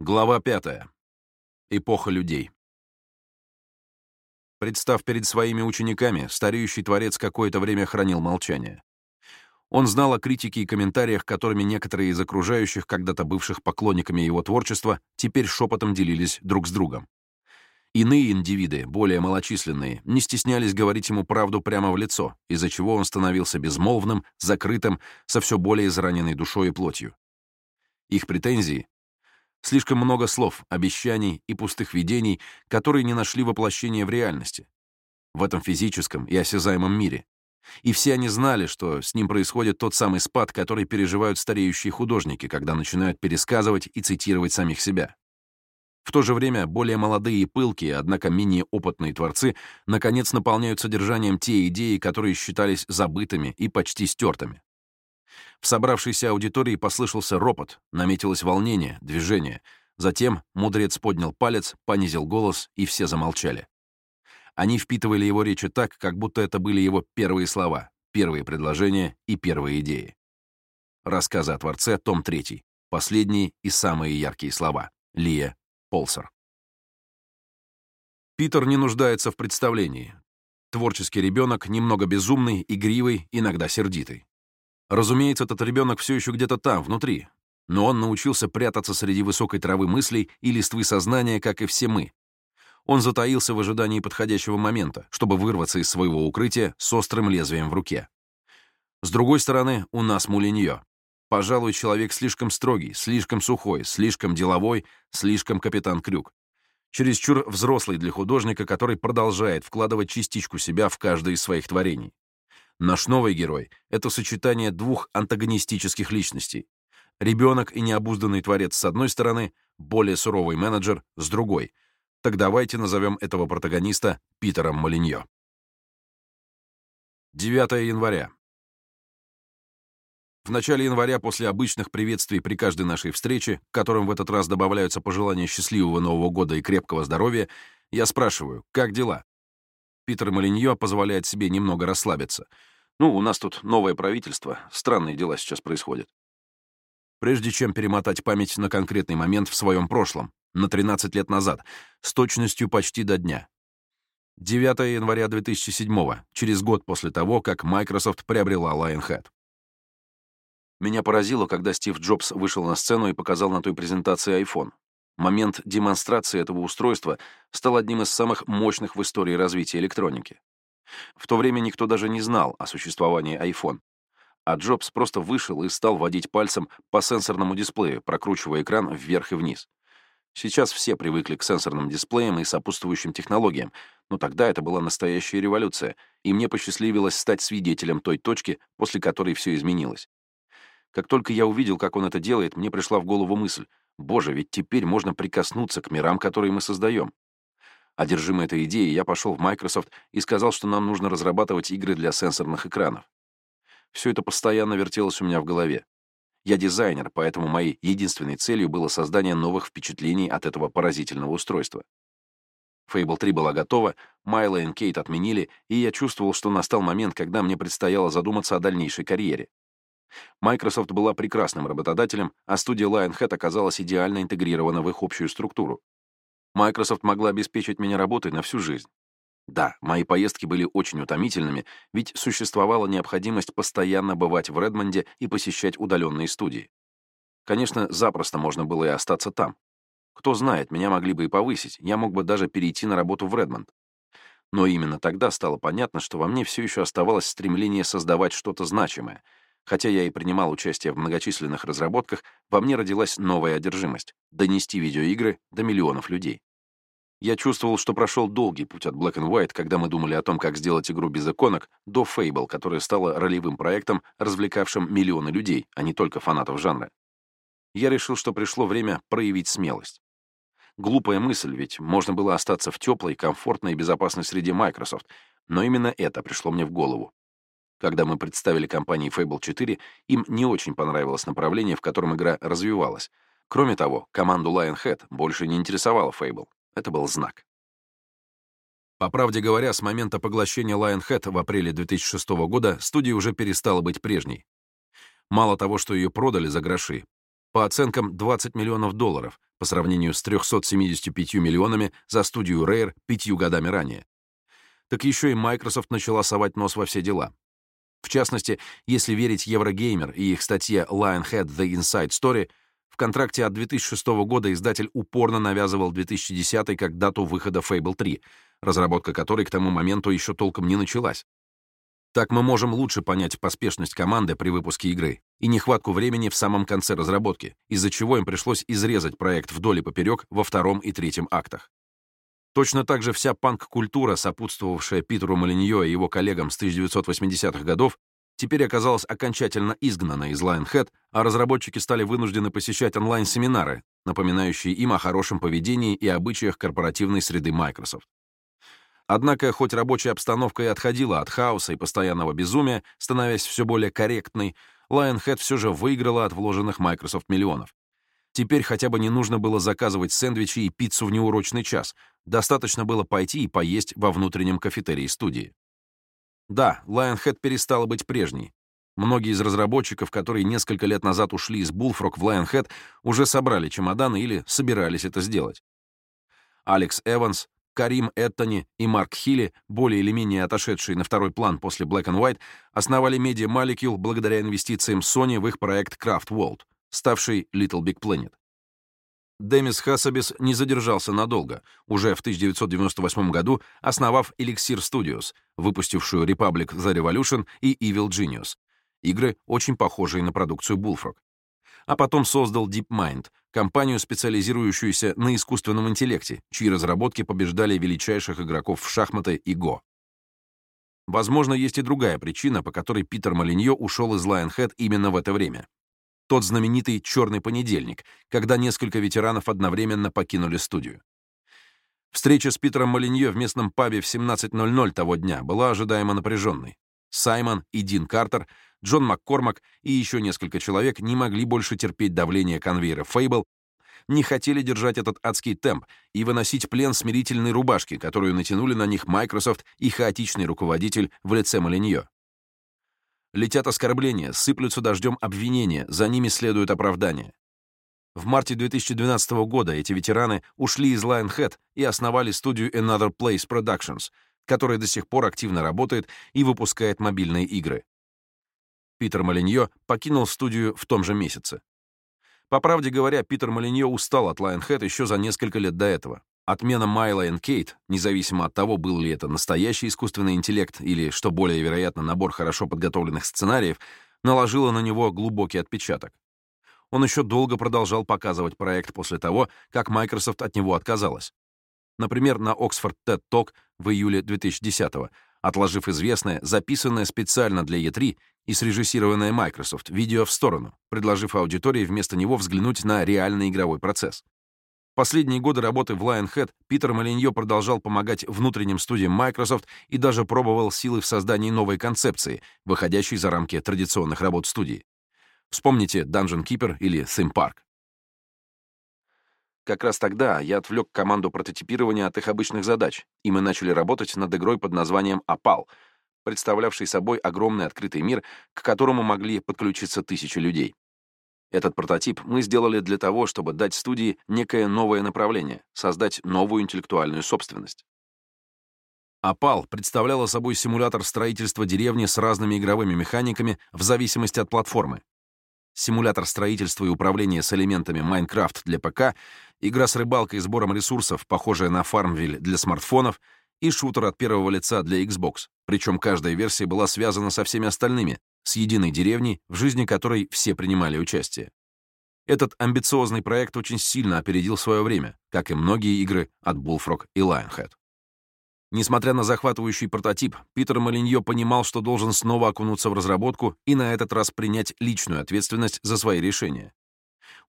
Глава 5. Эпоха людей. Представ перед своими учениками, стареющий творец какое-то время хранил молчание. Он знал о критике и комментариях, которыми некоторые из окружающих, когда-то бывших поклонниками его творчества, теперь шепотом делились друг с другом. Иные индивиды, более малочисленные, не стеснялись говорить ему правду прямо в лицо, из-за чего он становился безмолвным, закрытым, со все более израненной душой и плотью. Их претензии Слишком много слов, обещаний и пустых видений, которые не нашли воплощения в реальности. В этом физическом и осязаемом мире. И все они знали, что с ним происходит тот самый спад, который переживают стареющие художники, когда начинают пересказывать и цитировать самих себя. В то же время более молодые и пылкие, однако менее опытные творцы, наконец наполняют содержанием те идеи, которые считались забытыми и почти стертыми. В собравшейся аудитории послышался ропот, наметилось волнение, движение. Затем мудрец поднял палец, понизил голос, и все замолчали. Они впитывали его речи так, как будто это были его первые слова, первые предложения и первые идеи. Рассказы о Творце, том 3. Последние и самые яркие слова. Лия Полсер. Питер не нуждается в представлении. Творческий ребенок, немного безумный, игривый, иногда сердитый. Разумеется, этот ребенок все еще где-то там, внутри, но он научился прятаться среди высокой травы мыслей и листвы сознания, как и все мы. Он затаился в ожидании подходящего момента, чтобы вырваться из своего укрытия с острым лезвием в руке. С другой стороны, у нас Мулиньо. Пожалуй, человек слишком строгий, слишком сухой, слишком деловой, слишком капитан Крюк. Чересчур взрослый для художника, который продолжает вкладывать частичку себя в каждое из своих творений. Наш новый герой — это сочетание двух антагонистических личностей. Ребенок и необузданный творец с одной стороны, более суровый менеджер с другой. Так давайте назовем этого протагониста Питером Молиньо. 9 января. В начале января, после обычных приветствий при каждой нашей встрече, к которым в этот раз добавляются пожелания счастливого Нового года и крепкого здоровья, я спрашиваю, как дела? Питер Молиньо позволяет себе немного расслабиться. Ну, у нас тут новое правительство, странные дела сейчас происходят. Прежде чем перемотать память на конкретный момент в своем прошлом, на 13 лет назад, с точностью почти до дня. 9 января 2007 через год после того, как Microsoft приобрела Lionhead. Меня поразило, когда Стив Джобс вышел на сцену и показал на той презентации iPhone. Момент демонстрации этого устройства стал одним из самых мощных в истории развития электроники. В то время никто даже не знал о существовании iPhone. А Джобс просто вышел и стал водить пальцем по сенсорному дисплею, прокручивая экран вверх и вниз. Сейчас все привыкли к сенсорным дисплеям и сопутствующим технологиям, но тогда это была настоящая революция, и мне посчастливилось стать свидетелем той точки, после которой все изменилось. Как только я увидел, как он это делает, мне пришла в голову мысль, Боже, ведь теперь можно прикоснуться к мирам, которые мы создаем. Одержимый этой идеей, я пошел в Microsoft и сказал, что нам нужно разрабатывать игры для сенсорных экранов. Все это постоянно вертелось у меня в голове. Я дизайнер, поэтому моей единственной целью было создание новых впечатлений от этого поразительного устройства. Fable 3 была готова, Майла и Кейт отменили, и я чувствовал, что настал момент, когда мне предстояло задуматься о дальнейшей карьере. Microsoft была прекрасным работодателем, а студия Lionhead оказалась идеально интегрирована в их общую структуру. Microsoft могла обеспечить меня работой на всю жизнь. Да, мои поездки были очень утомительными, ведь существовала необходимость постоянно бывать в Редмонде и посещать удаленные студии. Конечно, запросто можно было и остаться там. Кто знает, меня могли бы и повысить, я мог бы даже перейти на работу в Редмонд. Но именно тогда стало понятно, что во мне все еще оставалось стремление создавать что-то значимое — Хотя я и принимал участие в многочисленных разработках, во мне родилась новая одержимость — донести видеоигры до миллионов людей. Я чувствовал, что прошел долгий путь от Black and White, когда мы думали о том, как сделать игру без иконок, до Fable, которая стала ролевым проектом, развлекавшим миллионы людей, а не только фанатов жанра. Я решил, что пришло время проявить смелость. Глупая мысль, ведь можно было остаться в теплой, комфортной и безопасной среде Microsoft, но именно это пришло мне в голову. Когда мы представили компании Fable 4, им не очень понравилось направление, в котором игра развивалась. Кроме того, команду Lionhead больше не интересовала Fable. Это был знак. По правде говоря, с момента поглощения Lionhead в апреле 2006 года студия уже перестала быть прежней. Мало того, что ее продали за гроши, по оценкам 20 миллионов долларов, по сравнению с 375 миллионами за студию Rare пятью годами ранее. Так еще и Microsoft начала совать нос во все дела. В частности, если верить Eurogamer и их статье Lionhead The Inside Story, в контракте от 2006 года издатель упорно навязывал 2010 как дату выхода Fable 3, разработка которой к тому моменту еще толком не началась. Так мы можем лучше понять поспешность команды при выпуске игры и нехватку времени в самом конце разработки, из-за чего им пришлось изрезать проект вдоль и поперек во втором и третьем актах. Точно так же вся панк-культура, сопутствовавшая Питеру Молиньо и его коллегам с 1980-х годов, теперь оказалась окончательно изгнана из Lionhead, а разработчики стали вынуждены посещать онлайн-семинары, напоминающие им о хорошем поведении и обычаях корпоративной среды Microsoft. Однако, хоть рабочая обстановка и отходила от хаоса и постоянного безумия, становясь все более корректной, Lionhead все же выиграла от вложенных Microsoft миллионов. Теперь хотя бы не нужно было заказывать сэндвичи и пиццу в неурочный час, достаточно было пойти и поесть во внутреннем кафетерии студии. Да, Lionhead перестала быть прежней. Многие из разработчиков, которые несколько лет назад ушли из Bullfrog в Lionhead, уже собрали чемоданы или собирались это сделать. Алекс Эванс, Карим Эттони и Марк Хилли, более или менее отошедшие на второй план после Black and White, основали Media Molecule благодаря инвестициям Sony в их проект Craft World, ставший Little Big Planet. Демис Хасабис не задержался надолго, уже в 1998 году основав Elixir Studios, выпустившую Republic The Revolution и Evil Genius, игры, очень похожие на продукцию Bullfrog а потом создал DeepMind, компанию, специализирующуюся на искусственном интеллекте, чьи разработки побеждали величайших игроков в шахматы и Го. Возможно, есть и другая причина, по которой Питер Молиньо ушел из Lionhead именно в это время. Тот знаменитый «черный понедельник», когда несколько ветеранов одновременно покинули студию. Встреча с Питером Молиньо в местном пабе в 17.00 того дня была ожидаемо напряженной. Саймон и Дин Картер Джон Маккормак и еще несколько человек не могли больше терпеть давление конвейера Фейбл, не хотели держать этот адский темп и выносить плен смирительной рубашки, которую натянули на них Microsoft и хаотичный руководитель в лице Малиньо. Летят оскорбления, сыплются дождем обвинения, за ними следует оправдание. В марте 2012 года эти ветераны ушли из Lionhead и основали студию Another Place Productions, которая до сих пор активно работает и выпускает мобильные игры. Питер Молиньо покинул студию в том же месяце. По правде говоря, Питер Молиньо устал от Lionhead еще за несколько лет до этого. Отмена Майла и Кейт, независимо от того, был ли это настоящий искусственный интеллект или, что более вероятно, набор хорошо подготовленных сценариев, наложила на него глубокий отпечаток. Он еще долго продолжал показывать проект после того, как Microsoft от него отказалась. Например, на Oxford TED Talk в июле 2010-го, отложив известное, записанное специально для E3 и срежиссированное Microsoft видео в сторону, предложив аудитории вместо него взглянуть на реальный игровой процесс. Последние годы работы в Lionhead Питер Малиньо продолжал помогать внутренним студиям Microsoft и даже пробовал силы в создании новой концепции, выходящей за рамки традиционных работ студии. Вспомните Dungeon Keeper или Theme Park. Как раз тогда я отвлек команду прототипирования от их обычных задач, и мы начали работать над игрой под названием «Опал», представлявший собой огромный открытый мир, к которому могли подключиться тысячи людей. Этот прототип мы сделали для того, чтобы дать студии некое новое направление, создать новую интеллектуальную собственность. Опал представляла собой симулятор строительства деревни с разными игровыми механиками в зависимости от платформы. Симулятор строительства и управления с элементами Minecraft для ПК, игра с рыбалкой и сбором ресурсов, похожая на Farmville для смартфонов — и шутер от первого лица для Xbox, причем каждая версия была связана со всеми остальными, с единой деревней, в жизни которой все принимали участие. Этот амбициозный проект очень сильно опередил свое время, как и многие игры от Bullfrog и Lionhead. Несмотря на захватывающий прототип, Питер Малиньо понимал, что должен снова окунуться в разработку и на этот раз принять личную ответственность за свои решения.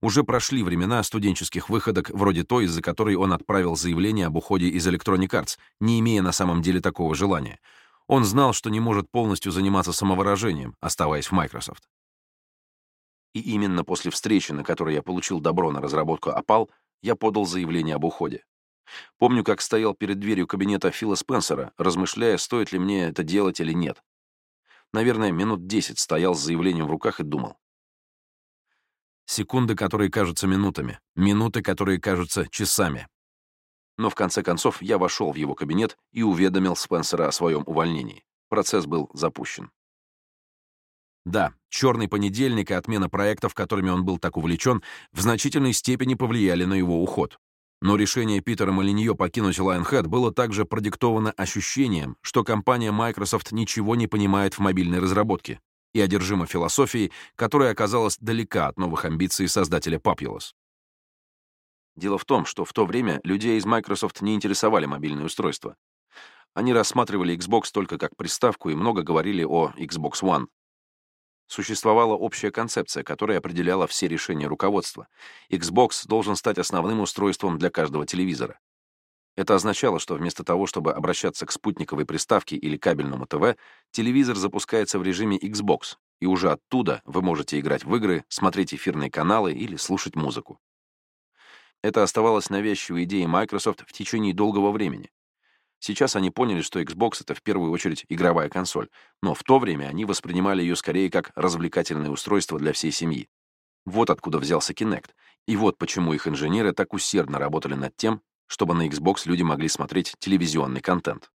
Уже прошли времена студенческих выходок, вроде той, из-за которой он отправил заявление об уходе из Electronic Arts, не имея на самом деле такого желания. Он знал, что не может полностью заниматься самовыражением, оставаясь в Microsoft. И именно после встречи, на которой я получил добро на разработку Опал, я подал заявление об уходе. Помню, как стоял перед дверью кабинета Фила Спенсера, размышляя, стоит ли мне это делать или нет. Наверное, минут десять стоял с заявлением в руках и думал. Секунды, которые кажутся минутами, минуты, которые кажутся часами. Но в конце концов я вошел в его кабинет и уведомил Спенсера о своем увольнении. Процесс был запущен. Да, черный понедельник и отмена проектов, которыми он был так увлечен, в значительной степени повлияли на его уход. Но решение Питера Молиньо покинуть Lionhead было также продиктовано ощущением, что компания Microsoft ничего не понимает в мобильной разработке и одержима философией, которая оказалась далека от новых амбиций создателя Populous. Дело в том, что в то время людей из Microsoft не интересовали мобильные устройства. Они рассматривали Xbox только как приставку и много говорили о Xbox One. Существовала общая концепция, которая определяла все решения руководства. Xbox должен стать основным устройством для каждого телевизора. Это означало, что вместо того, чтобы обращаться к спутниковой приставке или кабельному ТВ, телевизор запускается в режиме Xbox, и уже оттуда вы можете играть в игры, смотреть эфирные каналы или слушать музыку. Это оставалось навязчивой идеей Microsoft в течение долгого времени. Сейчас они поняли, что Xbox — это в первую очередь игровая консоль, но в то время они воспринимали ее скорее как развлекательное устройство для всей семьи. Вот откуда взялся Kinect, и вот почему их инженеры так усердно работали над тем, чтобы на Xbox люди могли смотреть телевизионный контент.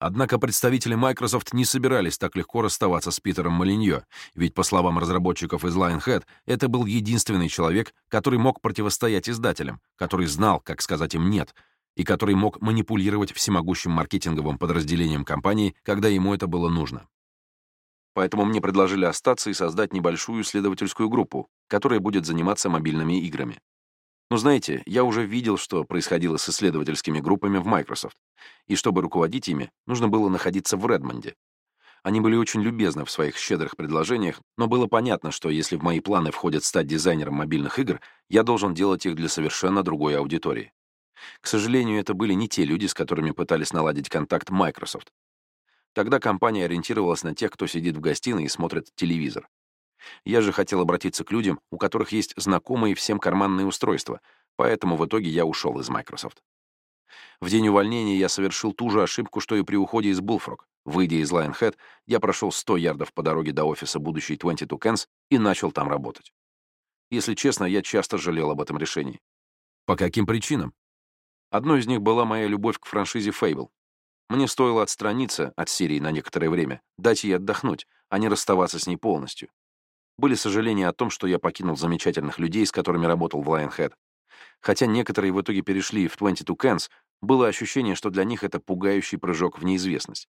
Однако представители Microsoft не собирались так легко расставаться с Питером Молиньо, ведь, по словам разработчиков из Lionhead, это был единственный человек, который мог противостоять издателям, который знал, как сказать им «нет», и который мог манипулировать всемогущим маркетинговым подразделением компании, когда ему это было нужно. Поэтому мне предложили остаться и создать небольшую исследовательскую группу, которая будет заниматься мобильными играми. Но знаете, я уже видел, что происходило с исследовательскими группами в Microsoft, и чтобы руководить ими, нужно было находиться в Редмонде. Они были очень любезны в своих щедрых предложениях, но было понятно, что если в мои планы входит стать дизайнером мобильных игр, я должен делать их для совершенно другой аудитории. К сожалению, это были не те люди, с которыми пытались наладить контакт Microsoft. Тогда компания ориентировалась на тех, кто сидит в гостиной и смотрит телевизор. Я же хотел обратиться к людям, у которых есть знакомые всем карманные устройства, поэтому в итоге я ушел из Microsoft. В день увольнения я совершил ту же ошибку, что и при уходе из Bullfrog. Выйдя из Lionhead, я прошел 100 ярдов по дороге до офиса будущей 22 Cans и начал там работать. Если честно, я часто жалел об этом решении. По каким причинам? Одной из них была моя любовь к франшизе Fable. Мне стоило отстраниться от серии на некоторое время, дать ей отдохнуть, а не расставаться с ней полностью. Были сожаления о том, что я покинул замечательных людей, с которыми работал в Lionhead. Хотя некоторые в итоге перешли в 22 Cans, было ощущение, что для них это пугающий прыжок в неизвестность.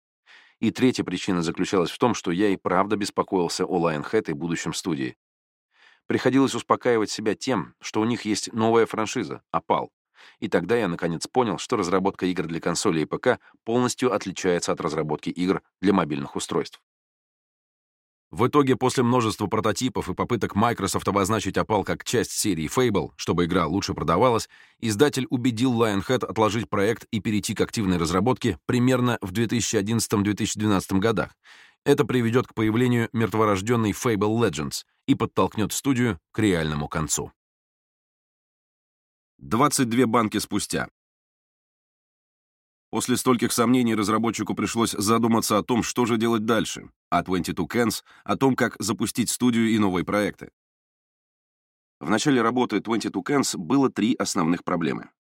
И третья причина заключалась в том, что я и правда беспокоился о Lionhead и будущем студии. Приходилось успокаивать себя тем, что у них есть новая франшиза — Опал. И тогда я наконец понял, что разработка игр для консолей и ПК полностью отличается от разработки игр для мобильных устройств. В итоге, после множества прототипов и попыток Microsoft обозначить опал как часть серии Fable, чтобы игра лучше продавалась, издатель убедил Lionhead отложить проект и перейти к активной разработке примерно в 2011-2012 годах. Это приведет к появлению мертворожденной Fable Legends и подтолкнет студию к реальному концу. 22 банки спустя. После стольких сомнений разработчику пришлось задуматься о том, что же делать дальше, а 22 Cans — о том, как запустить студию и новые проекты. В начале работы 22 Cans было три основных проблемы.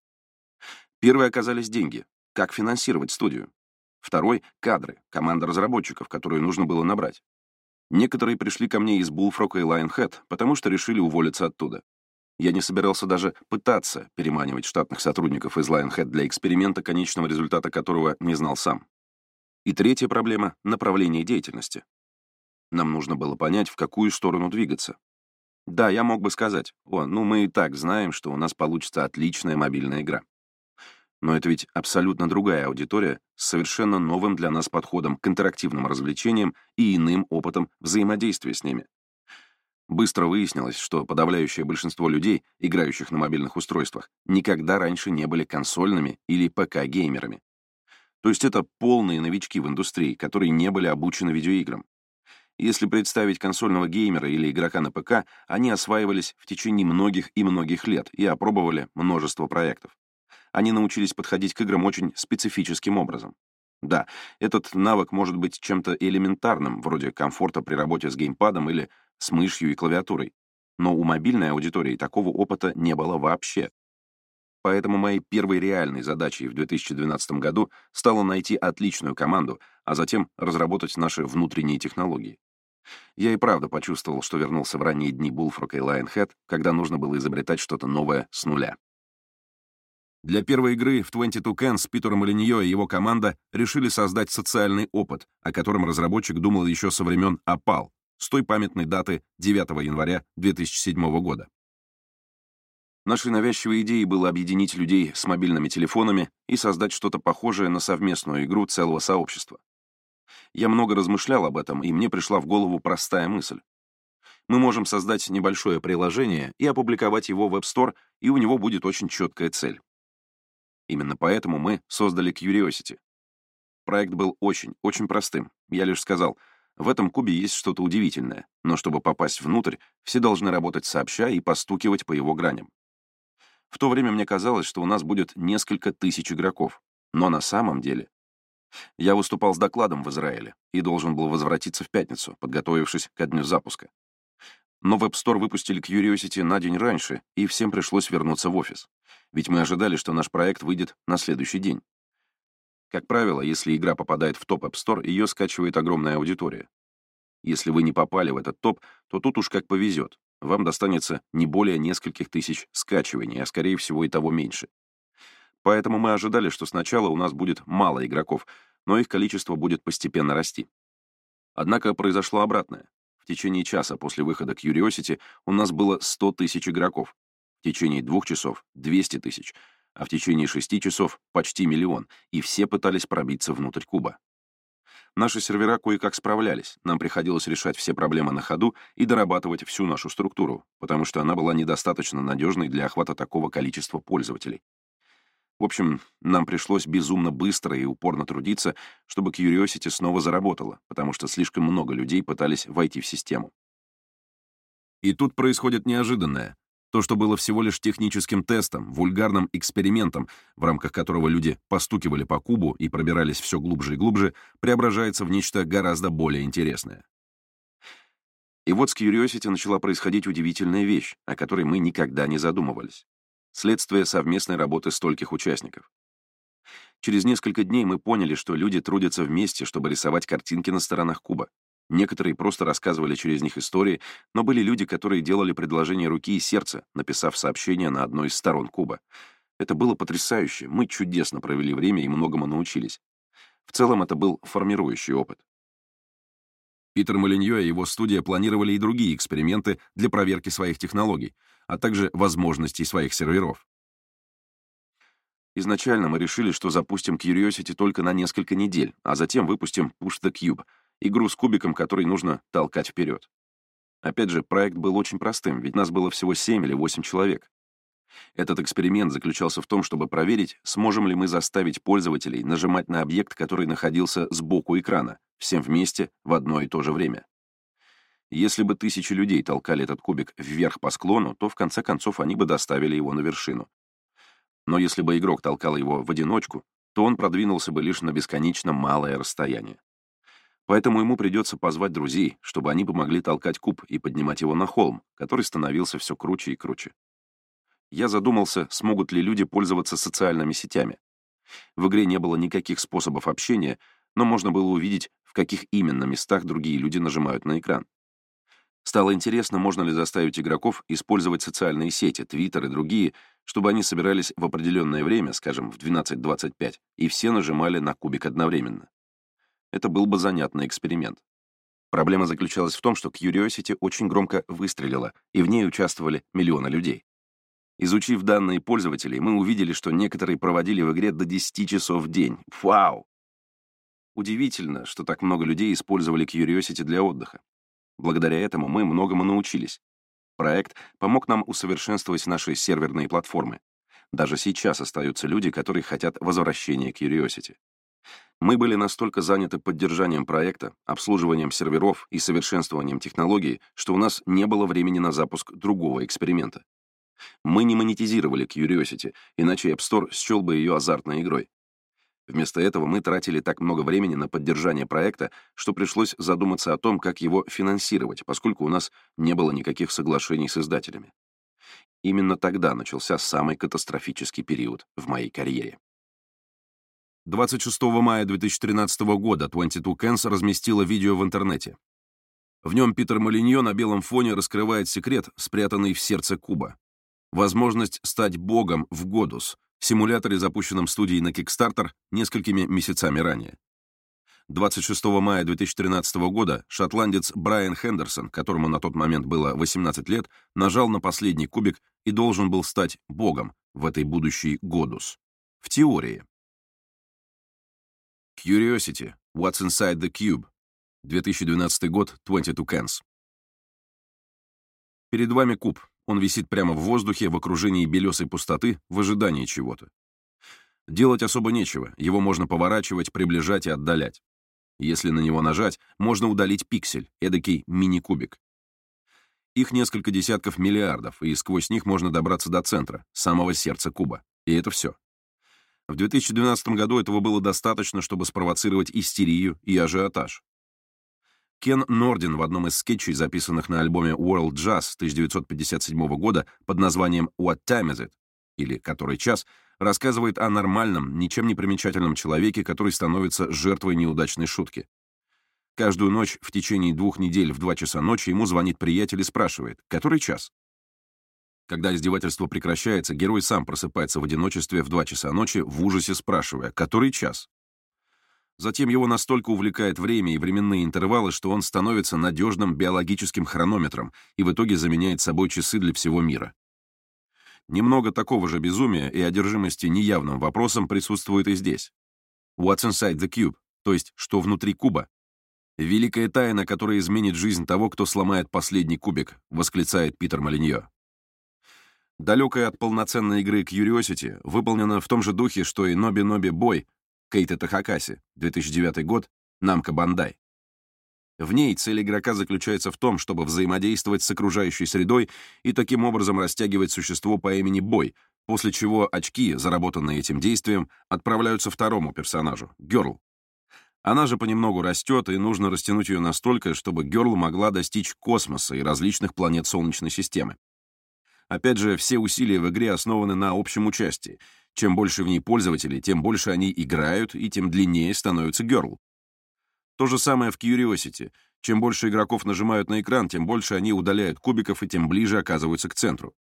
Первой оказались деньги, как финансировать студию. Второй — кадры, команда разработчиков, которую нужно было набрать. Некоторые пришли ко мне из Bullfrog и Lionhead, потому что решили уволиться оттуда. Я не собирался даже пытаться переманивать штатных сотрудников из Lionhead для эксперимента, конечного результата которого не знал сам. И третья проблема — направление деятельности. Нам нужно было понять, в какую сторону двигаться. Да, я мог бы сказать, о, ну мы и так знаем, что у нас получится отличная мобильная игра. Но это ведь абсолютно другая аудитория с совершенно новым для нас подходом к интерактивным развлечениям и иным опытом взаимодействия с ними. Быстро выяснилось, что подавляющее большинство людей, играющих на мобильных устройствах, никогда раньше не были консольными или ПК-геймерами. То есть это полные новички в индустрии, которые не были обучены видеоиграм. Если представить консольного геймера или игрока на ПК, они осваивались в течение многих и многих лет и опробовали множество проектов. Они научились подходить к играм очень специфическим образом. Да, этот навык может быть чем-то элементарным, вроде комфорта при работе с геймпадом или с мышью и клавиатурой. но у мобильной аудитории такого опыта не было вообще. Поэтому моей первой реальной задачей в 2012 году стало найти отличную команду, а затем разработать наши внутренние технологии. Я и правда почувствовал, что вернулся в ранние дни Bullfrog и Lionhead, когда нужно было изобретать что-то новое с нуля. Для первой игры в 22 Cans Питер Молиньо и его команда решили создать социальный опыт, о котором разработчик думал еще со времен «Опал», с той памятной даты 9 января 2007 года. Нашей навязчивой идеей было объединить людей с мобильными телефонами и создать что-то похожее на совместную игру целого сообщества. Я много размышлял об этом, и мне пришла в голову простая мысль. Мы можем создать небольшое приложение и опубликовать его в App Store, и у него будет очень четкая цель. Именно поэтому мы создали Curiosity. Проект был очень, очень простым. Я лишь сказал, в этом кубе есть что-то удивительное, но чтобы попасть внутрь, все должны работать сообща и постукивать по его граням. В то время мне казалось, что у нас будет несколько тысяч игроков, но на самом деле... Я выступал с докладом в Израиле и должен был возвратиться в пятницу, подготовившись ко дню запуска. Но в App Store выпустили Curiosity на день раньше, и всем пришлось вернуться в офис. Ведь мы ожидали, что наш проект выйдет на следующий день. Как правило, если игра попадает в топ App Store, ее скачивает огромная аудитория. Если вы не попали в этот топ, то тут уж как повезет. Вам достанется не более нескольких тысяч скачиваний, а скорее всего и того меньше. Поэтому мы ожидали, что сначала у нас будет мало игроков, но их количество будет постепенно расти. Однако произошло обратное. В течение часа после выхода Curiosity у нас было 100 тысяч игроков. В течение двух часов — 200 тысяч, а в течение шести часов — почти миллион, и все пытались пробиться внутрь куба. Наши сервера кое-как справлялись, нам приходилось решать все проблемы на ходу и дорабатывать всю нашу структуру, потому что она была недостаточно надежной для охвата такого количества пользователей. В общем, нам пришлось безумно быстро и упорно трудиться, чтобы Curiosity снова заработала, потому что слишком много людей пытались войти в систему. И тут происходит неожиданное. То, что было всего лишь техническим тестом, вульгарным экспериментом, в рамках которого люди постукивали по кубу и пробирались все глубже и глубже, преображается в нечто гораздо более интересное. И вот с Curiosity начала происходить удивительная вещь, о которой мы никогда не задумывались следствие совместной работы стольких участников. Через несколько дней мы поняли, что люди трудятся вместе, чтобы рисовать картинки на сторонах куба. Некоторые просто рассказывали через них истории, но были люди, которые делали предложение руки и сердца, написав сообщение на одной из сторон куба. Это было потрясающе, мы чудесно провели время и многому научились. В целом это был формирующий опыт. Питер Молиньо и его студия планировали и другие эксперименты для проверки своих технологий, а также возможностей своих серверов. Изначально мы решили, что запустим Curiosity только на несколько недель, а затем выпустим Push the Cube, игру с кубиком, который нужно толкать вперед. Опять же, проект был очень простым, ведь нас было всего 7 или 8 человек. Этот эксперимент заключался в том, чтобы проверить, сможем ли мы заставить пользователей нажимать на объект, который находился сбоку экрана, всем вместе в одно и то же время. Если бы тысячи людей толкали этот кубик вверх по склону, то в конце концов они бы доставили его на вершину. Но если бы игрок толкал его в одиночку, то он продвинулся бы лишь на бесконечно малое расстояние. Поэтому ему придется позвать друзей, чтобы они помогли толкать куб и поднимать его на холм, который становился все круче и круче. Я задумался, смогут ли люди пользоваться социальными сетями. В игре не было никаких способов общения, но можно было увидеть, в каких именно местах другие люди нажимают на экран. Стало интересно, можно ли заставить игроков использовать социальные сети, Twitter и другие, чтобы они собирались в определенное время, скажем, в 12.25, и все нажимали на кубик одновременно. Это был бы занятный эксперимент. Проблема заключалась в том, что Curiosity очень громко выстрелила, и в ней участвовали миллионы людей. Изучив данные пользователей, мы увидели, что некоторые проводили в игре до 10 часов в день. Вау! Удивительно, что так много людей использовали Curiosity для отдыха. Благодаря этому мы многому научились. Проект помог нам усовершенствовать наши серверные платформы. Даже сейчас остаются люди, которые хотят возвращения Curiosity. Мы были настолько заняты поддержанием проекта, обслуживанием серверов и совершенствованием технологий, что у нас не было времени на запуск другого эксперимента. Мы не монетизировали Curiosity, иначе App Store счел бы ее азартной игрой. Вместо этого мы тратили так много времени на поддержание проекта, что пришлось задуматься о том, как его финансировать, поскольку у нас не было никаких соглашений с издателями. Именно тогда начался самый катастрофический период в моей карьере. 26 мая 2013 года 22 Cans разместила видео в интернете. В нем Питер Молиньо на белом фоне раскрывает секрет, спрятанный в сердце Куба. Возможность стать богом в Годус, симуляторе, запущенном студией на Kickstarter несколькими месяцами ранее. 26 мая 2013 года шотландец Брайан Хендерсон, которому на тот момент было 18 лет, нажал на последний кубик и должен был стать богом в этой будущей Годус. В теории. Curiosity. What's Inside the Cube. 2012 год. 22 Cans. Перед вами куб. Он висит прямо в воздухе, в окружении белесой пустоты, в ожидании чего-то. Делать особо нечего, его можно поворачивать, приближать и отдалять. Если на него нажать, можно удалить пиксель, эдакий мини-кубик. Их несколько десятков миллиардов, и сквозь них можно добраться до центра, самого сердца куба. И это все. В 2012 году этого было достаточно, чтобы спровоцировать истерию и ажиотаж. Кен Нордин в одном из скетчей, записанных на альбоме World Jazz 1957 года под названием What Time Is It? или «Который час?», рассказывает о нормальном, ничем не примечательном человеке, который становится жертвой неудачной шутки. Каждую ночь в течение двух недель в два часа ночи ему звонит приятель и спрашивает «Который час?». Когда издевательство прекращается, герой сам просыпается в одиночестве в два часа ночи, в ужасе спрашивая «Который час?». Затем его настолько увлекает время и временные интервалы, что он становится надежным биологическим хронометром и в итоге заменяет собой часы для всего мира. Немного такого же безумия и одержимости неявным вопросом присутствует и здесь. What's inside the cube? То есть, что внутри куба? Великая тайна, которая изменит жизнь того, кто сломает последний кубик, восклицает Питер Малиньо. Далекая от полноценной игры Curiosity выполнена в том же духе, что и Ноби Ноби Бой Кейта Тахакаси, 2009 год, Намка Бандай. В ней цель игрока заключается в том, чтобы взаимодействовать с окружающей средой и таким образом растягивать существо по имени Бой, после чего очки, заработанные этим действием, отправляются второму персонажу — Герл. Она же понемногу растет, и нужно растянуть ее настолько, чтобы Герл могла достичь космоса и различных планет Солнечной системы. Опять же, все усилия в игре основаны на общем участии, чем больше в ней пользователей, тем больше они играют, и тем длиннее становится Girl. То же самое в Curiosity. Чем больше игроков нажимают на экран, тем больше они удаляют кубиков и тем ближе оказываются к центру.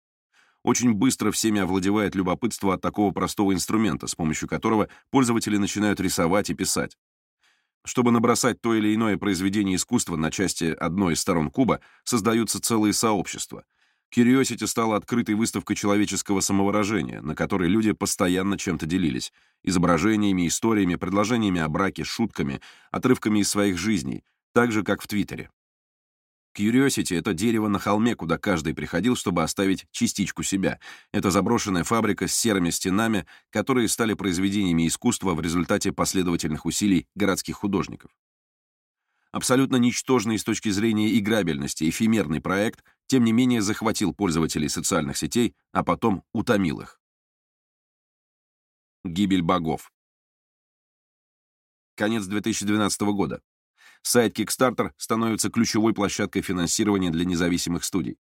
Очень быстро всеми овладевает любопытство от такого простого инструмента, с помощью которого пользователи начинают рисовать и писать. Чтобы набросать то или иное произведение искусства на части одной из сторон куба, создаются целые сообщества — Curiosity стала открытой выставкой человеческого самовыражения, на которой люди постоянно чем-то делились — изображениями, историями, предложениями о браке, шутками, отрывками из своих жизней, так же, как в Твиттере. Curiosity — это дерево на холме, куда каждый приходил, чтобы оставить частичку себя. Это заброшенная фабрика с серыми стенами, которые стали произведениями искусства в результате последовательных усилий городских художников абсолютно ничтожный с точки зрения играбельности эфемерный проект, тем не менее захватил пользователей социальных сетей, а потом утомил их. Гибель богов. Конец 2012 года. Сайт Kickstarter становится ключевой площадкой финансирования для независимых студий.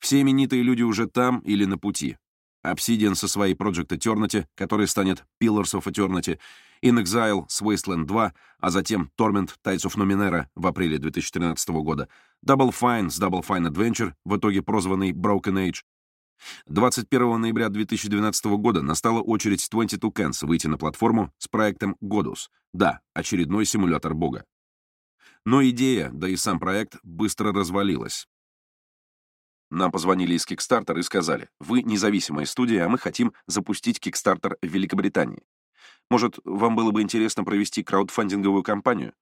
Все именитые люди уже там или на пути. Obsidian со своей Project Eternity, который станет Pillars of Eternity, In Exile с Wasteland 2, а затем Torment Tides of Numenera в апреле 2013 года, Double Fine с Double Fine Adventure, в итоге прозванный Broken Age. 21 ноября 2012 года настала очередь 22 Cans выйти на платформу с проектом Godus. Да, очередной симулятор бога. Но идея, да и сам проект, быстро развалилась. Нам позвонили из Kickstarter и сказали, вы независимая студия, а мы хотим запустить Kickstarter в Великобритании. Может, вам было бы интересно провести краудфандинговую кампанию?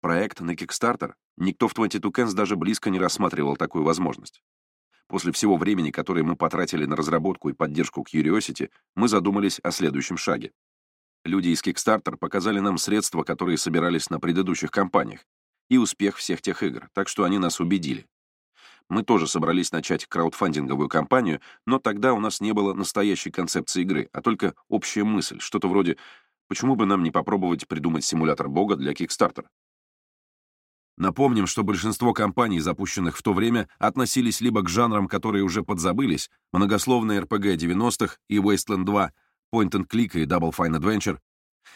Проект на Kickstarter? Никто в 22 Cans даже близко не рассматривал такую возможность. После всего времени, которое мы потратили на разработку и поддержку Curiosity, мы задумались о следующем шаге. Люди из Kickstarter показали нам средства, которые собирались на предыдущих кампаниях, и успех всех тех игр, так что они нас убедили. Мы тоже собрались начать краудфандинговую кампанию, но тогда у нас не было настоящей концепции игры, а только общая мысль, что-то вроде Почему бы нам не попробовать придумать симулятор бога для Kickstarter? Напомним, что большинство компаний, запущенных в то время, относились либо к жанрам, которые уже подзабылись, многословные RPG 90-х и Wasteland 2, Point and Click и Double Fine Adventure,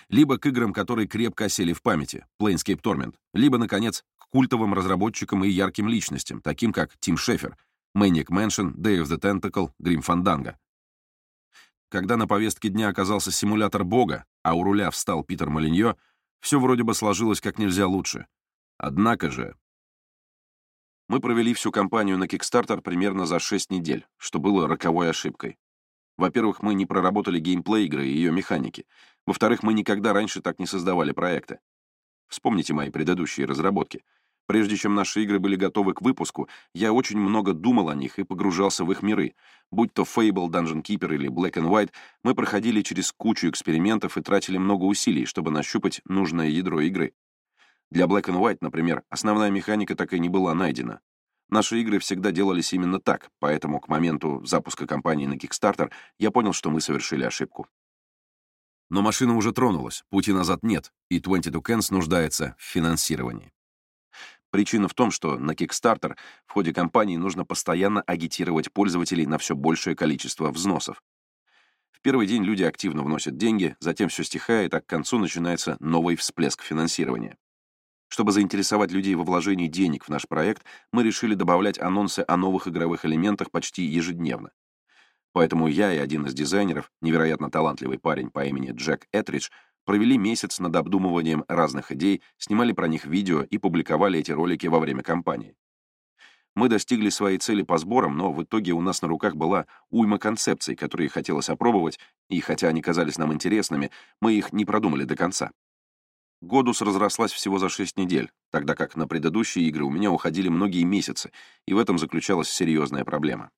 либо к играм, которые крепко осели в памяти, Planescape Torment, либо, наконец, к культовым разработчикам и ярким личностям, таким как Тим Шефер, Maniac Mansion, Day of the Tentacle, Grim Fandango. Когда на повестке дня оказался симулятор бога, а у руля встал Питер Молиньо, все вроде бы сложилось как нельзя лучше — Однако же... Мы провели всю кампанию на Kickstarter примерно за 6 недель, что было роковой ошибкой. Во-первых, мы не проработали геймплей игры и ее механики. Во-вторых, мы никогда раньше так не создавали проекты. Вспомните мои предыдущие разработки. Прежде чем наши игры были готовы к выпуску, я очень много думал о них и погружался в их миры. Будь то Fable, Dungeon Keeper или Black and White, мы проходили через кучу экспериментов и тратили много усилий, чтобы нащупать нужное ядро игры. Для Black and White, например, основная механика так и не была найдена. Наши игры всегда делались именно так, поэтому к моменту запуска кампании на Kickstarter я понял, что мы совершили ошибку. Но машина уже тронулась, пути назад нет, и 22 Cans нуждается в финансировании. Причина в том, что на Kickstarter в ходе кампании нужно постоянно агитировать пользователей на все большее количество взносов. В первый день люди активно вносят деньги, затем все стихает, а к концу начинается новый всплеск финансирования. Чтобы заинтересовать людей во вложении денег в наш проект, мы решили добавлять анонсы о новых игровых элементах почти ежедневно. Поэтому я и один из дизайнеров, невероятно талантливый парень по имени Джек Этридж, провели месяц над обдумыванием разных идей, снимали про них видео и публиковали эти ролики во время кампании. Мы достигли своей цели по сборам, но в итоге у нас на руках была уйма концепций, которые хотелось опробовать, и хотя они казались нам интересными, мы их не продумали до конца. Годус разрослась всего за 6 недель, тогда как на предыдущие игры у меня уходили многие месяцы, и в этом заключалась серьезная проблема.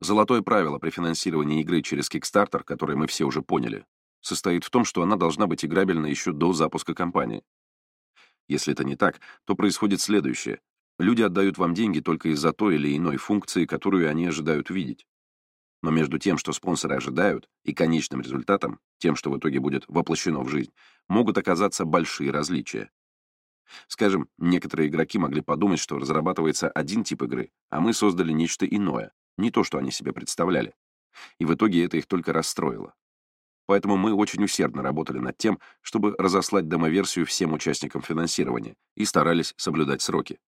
Золотое правило при финансировании игры через Kickstarter, которое мы все уже поняли, состоит в том, что она должна быть играбельна еще до запуска кампании. Если это не так, то происходит следующее. Люди отдают вам деньги только из-за той или иной функции, которую они ожидают видеть. Но между тем, что спонсоры ожидают, и конечным результатом, тем, что в итоге будет воплощено в жизнь, могут оказаться большие различия. Скажем, некоторые игроки могли подумать, что разрабатывается один тип игры, а мы создали нечто иное, не то, что они себе представляли. И в итоге это их только расстроило. Поэтому мы очень усердно работали над тем, чтобы разослать демоверсию всем участникам финансирования и старались соблюдать сроки.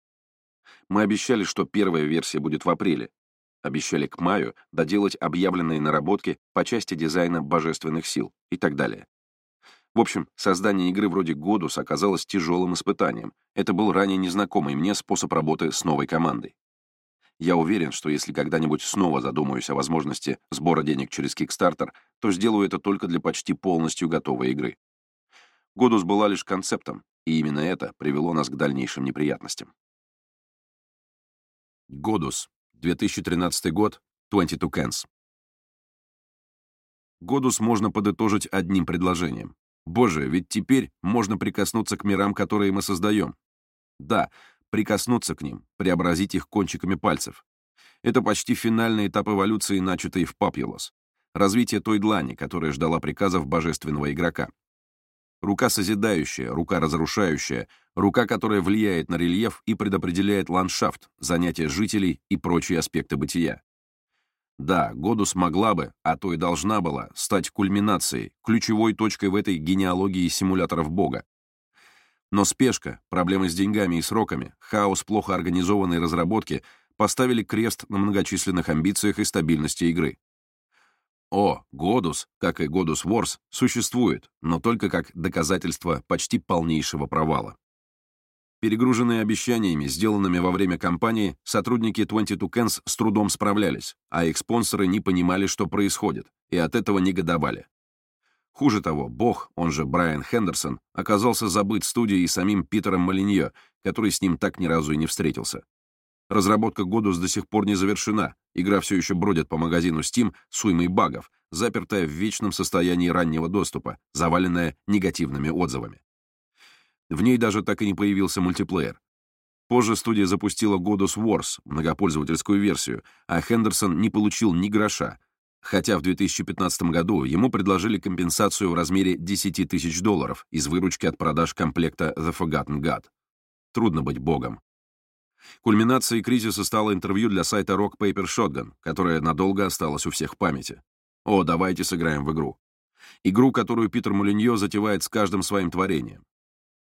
Мы обещали, что первая версия будет в апреле, Обещали к маю доделать объявленные наработки по части дизайна божественных сил и так далее. В общем, создание игры вроде Годус оказалось тяжелым испытанием. Это был ранее незнакомый мне способ работы с новой командой. Я уверен, что если когда-нибудь снова задумаюсь о возможности сбора денег через Kickstarter, то сделаю это только для почти полностью готовой игры. Годус была лишь концептом, и именно это привело нас к дальнейшим неприятностям. Годус 2013 год, 22 Cans. Годус можно подытожить одним предложением. Боже, ведь теперь можно прикоснуться к мирам, которые мы создаем. Да, прикоснуться к ним, преобразить их кончиками пальцев. Это почти финальный этап эволюции, начатый в Папьюлос. Развитие той длани, которая ждала приказов божественного игрока. Рука созидающая, рука разрушающая, рука, которая влияет на рельеф и предопределяет ландшафт, занятия жителей и прочие аспекты бытия. Да, Годус могла бы, а то и должна была, стать кульминацией, ключевой точкой в этой генеалогии симуляторов Бога. Но спешка, проблемы с деньгами и сроками, хаос плохо организованной разработки поставили крест на многочисленных амбициях и стабильности игры. О, Годус, как и Годус Ворс, существует, но только как доказательство почти полнейшего провала. Перегруженные обещаниями, сделанными во время кампании, сотрудники 22 Cans с трудом справлялись, а их спонсоры не понимали, что происходит, и от этого негодовали. Хуже того, бог, он же Брайан Хендерсон, оказался забыт студией и самим Питером Малиньо, который с ним так ни разу и не встретился. Разработка Годус до сих пор не завершена. Игра все еще бродит по магазину Steam с уймой багов, запертая в вечном состоянии раннего доступа, заваленная негативными отзывами. В ней даже так и не появился мультиплеер. Позже студия запустила Godus Wars, многопользовательскую версию, а Хендерсон не получил ни гроша, хотя в 2015 году ему предложили компенсацию в размере 10 тысяч долларов из выручки от продаж комплекта The Forgotten God. Трудно быть богом. Кульминацией кризиса стало интервью для сайта Rock Paper Shotgun, которое надолго осталось у всех в памяти. О, давайте сыграем в игру. Игру, которую Питер Мулиньо затевает с каждым своим творением.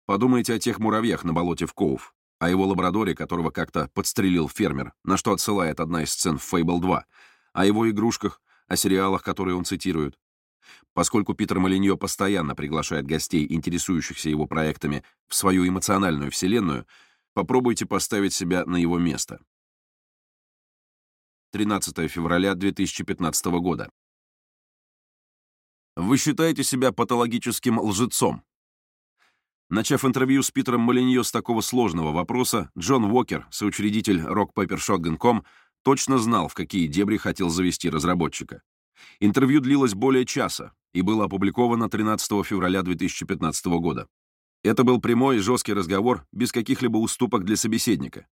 Подумайте о тех муравьях на болоте в Коув, о его лабрадоре, которого как-то подстрелил фермер, на что отсылает одна из сцен в Fable 2, о его игрушках, о сериалах, которые он цитирует. Поскольку Питер Молиньо постоянно приглашает гостей, интересующихся его проектами, в свою эмоциональную вселенную, попробуйте поставить себя на его место. 13 февраля 2015 года. Вы считаете себя патологическим лжецом. Начав интервью с Питером Молиньо с такого сложного вопроса, Джон Уокер, соучредитель rockpapershotgun.com, точно знал, в какие дебри хотел завести разработчика. Интервью длилось более часа и было опубликовано 13 февраля 2015 года. Это был прямой и жесткий разговор, без каких-либо уступок для собеседника.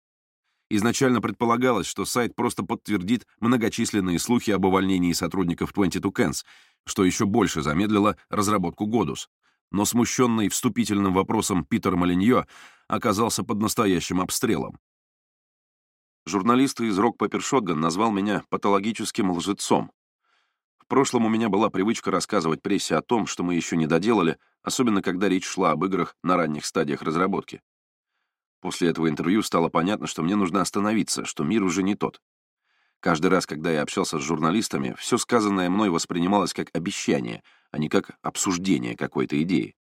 Изначально предполагалось, что сайт просто подтвердит многочисленные слухи об увольнении сотрудников 22 Cans, что еще больше замедлило разработку Godus. Но смущенный вступительным вопросом Питер Малиньо оказался под настоящим обстрелом. Журналист из Rock Paper Shotgun назвал меня патологическим лжецом. В прошлом у меня была привычка рассказывать прессе о том, что мы еще не доделали, особенно когда речь шла об играх на ранних стадиях разработки. После этого интервью стало понятно, что мне нужно остановиться, что мир уже не тот. Каждый раз, когда я общался с журналистами, все сказанное мной воспринималось как обещание, а не как обсуждение какой-то идеи.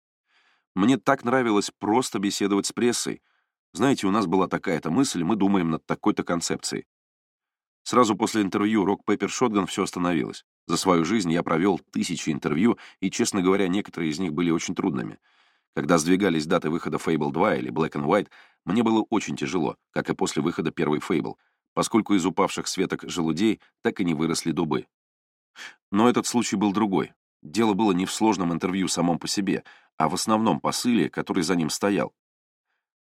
Мне так нравилось просто беседовать с прессой, знаете, у нас была такая-то мысль, мы думаем над такой-то концепцией. Сразу после интервью Rock Paper Shotgun все остановилось. За свою жизнь я провел тысячи интервью, и, честно говоря, некоторые из них были очень трудными. Когда сдвигались даты выхода Fable 2 или Black and White, мне было очень тяжело, как и после выхода первой Fable, поскольку из упавших светок желудей так и не выросли дубы. Но этот случай был другой. Дело было не в сложном интервью самом по себе, а в основном посыле, который за ним стоял.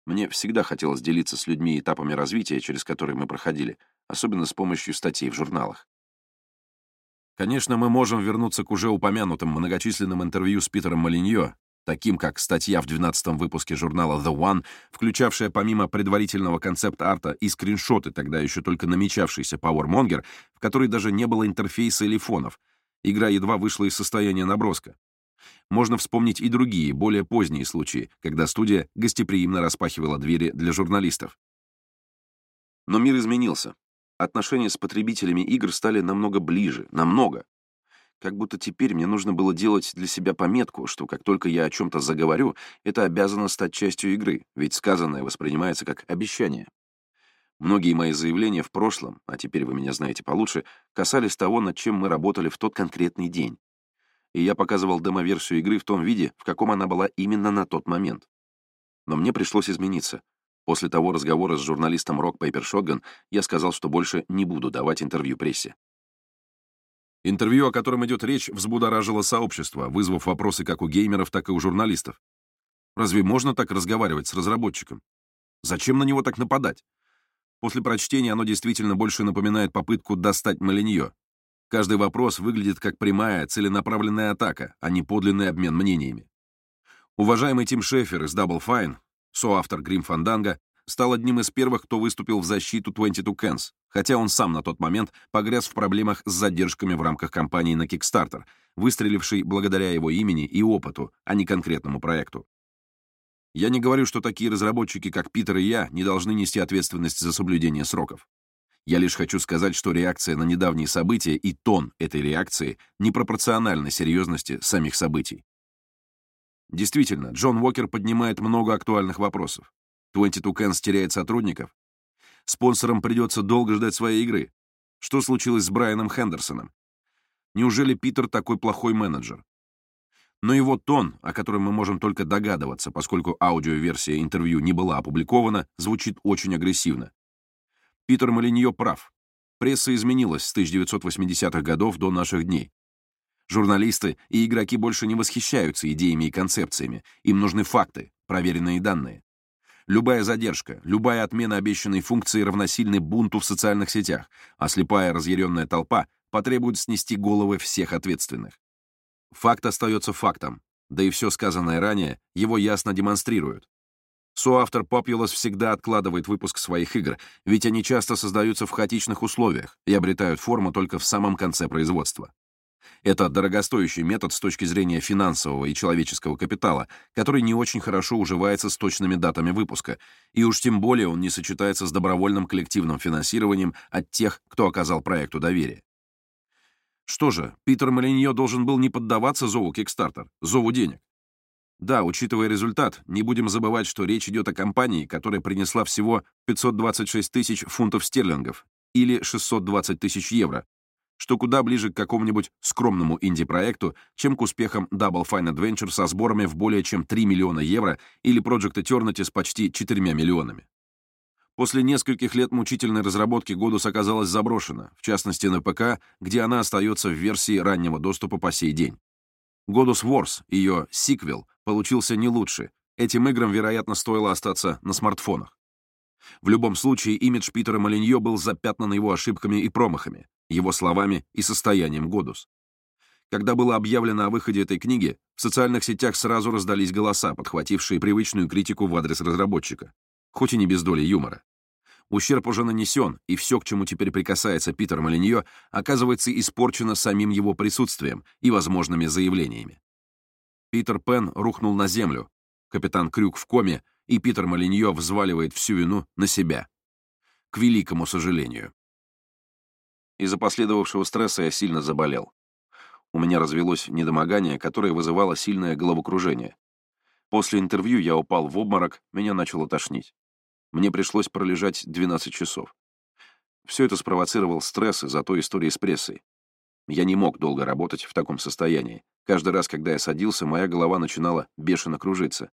Мне всегда хотелось делиться с людьми этапами развития, через которые мы проходили, особенно с помощью статей в журналах. Конечно, мы можем вернуться к уже упомянутым многочисленным интервью с Питером Малиньо, таким как статья в 12-м выпуске журнала The One, включавшая помимо предварительного концепт-арта и скриншоты, тогда еще только намечавшийся Powermonger, в которой даже не было интерфейса или фонов. Игра едва вышла из состояния наброска. Можно вспомнить и другие, более поздние случаи, когда студия гостеприимно распахивала двери для журналистов. Но мир изменился. Отношения с потребителями игр стали намного ближе, намного. Как будто теперь мне нужно было делать для себя пометку, что как только я о чем-то заговорю, это обязано стать частью игры, ведь сказанное воспринимается как обещание. Многие мои заявления в прошлом, а теперь вы меня знаете получше, касались того, над чем мы работали в тот конкретный день и я показывал демо-версию игры в том виде, в каком она была именно на тот момент. Но мне пришлось измениться. После того разговора с журналистом Rock Paper Shotgun я сказал, что больше не буду давать интервью прессе. Интервью, о котором идет речь, взбудоражило сообщество, вызвав вопросы как у геймеров, так и у журналистов. Разве можно так разговаривать с разработчиком? Зачем на него так нападать? После прочтения оно действительно больше напоминает попытку достать Малиньо, Каждый вопрос выглядит как прямая, целенаправленная атака, а не подлинный обмен мнениями. Уважаемый Тим Шефер из Double Fine, соавтор Грим Фанданга, стал одним из первых, кто выступил в защиту 22 Cans, хотя он сам на тот момент погряз в проблемах с задержками в рамках кампании на Kickstarter, выстрелившей благодаря его имени и опыту, а не конкретному проекту. Я не говорю, что такие разработчики, как Питер и я, не должны нести ответственность за соблюдение сроков. Я лишь хочу сказать, что реакция на недавние события и тон этой реакции непропорциональны серьезности самих событий. Действительно, Джон Уокер поднимает много актуальных вопросов. 22 Cans теряет сотрудников. Спонсорам придется долго ждать своей игры. Что случилось с Брайаном Хендерсоном? Неужели Питер такой плохой менеджер? Но его тон, о котором мы можем только догадываться, поскольку аудиоверсия интервью не была опубликована, звучит очень агрессивно. Питер Малиньо прав. Пресса изменилась с 1980-х годов до наших дней. Журналисты и игроки больше не восхищаются идеями и концепциями. Им нужны факты, проверенные данные. Любая задержка, любая отмена обещанной функции равносильны бунту в социальных сетях, а слепая разъяренная толпа потребует снести головы всех ответственных. Факт остается фактом, да и все сказанное ранее его ясно демонстрирует. Соавтор Populous всегда откладывает выпуск своих игр, ведь они часто создаются в хаотичных условиях и обретают форму только в самом конце производства. Это дорогостоящий метод с точки зрения финансового и человеческого капитала, который не очень хорошо уживается с точными датами выпуска, и уж тем более он не сочетается с добровольным коллективным финансированием от тех, кто оказал проекту доверие. Что же, Питер Малиньо должен был не поддаваться зову Kickstarter, зову денег. Да, учитывая результат, не будем забывать, что речь идет о компании, которая принесла всего 526 тысяч фунтов стерлингов или 620 тысяч евро, что куда ближе к какому-нибудь скромному инди-проекту, чем к успехам Double Fine Adventure со сборами в более чем 3 миллиона евро или Project Eternity с почти 4 миллионами. После нескольких лет мучительной разработки Godus оказалась заброшена, в частности на ПК, где она остается в версии раннего доступа по сей день. Godus Wars, ее сиквел, получился не лучше. Этим играм, вероятно, стоило остаться на смартфонах. В любом случае, имидж Питера Малиньо был запятнан его ошибками и промахами, его словами и состоянием Годус. Когда было объявлено о выходе этой книги, в социальных сетях сразу раздались голоса, подхватившие привычную критику в адрес разработчика, хоть и не без доли юмора. Ущерб уже нанесен, и все, к чему теперь прикасается Питер Малиньо, оказывается испорчено самим его присутствием и возможными заявлениями. Питер Пен рухнул на землю, капитан Крюк в коме, и Питер Малиньо взваливает всю вину на себя. К великому сожалению. Из-за последовавшего стресса я сильно заболел. У меня развелось недомогание, которое вызывало сильное головокружение. После интервью я упал в обморок, меня начало тошнить. Мне пришлось пролежать 12 часов. Все это спровоцировал стресс из-за той истории с прессой. Я не мог долго работать в таком состоянии. Каждый раз, когда я садился, моя голова начинала бешено кружиться.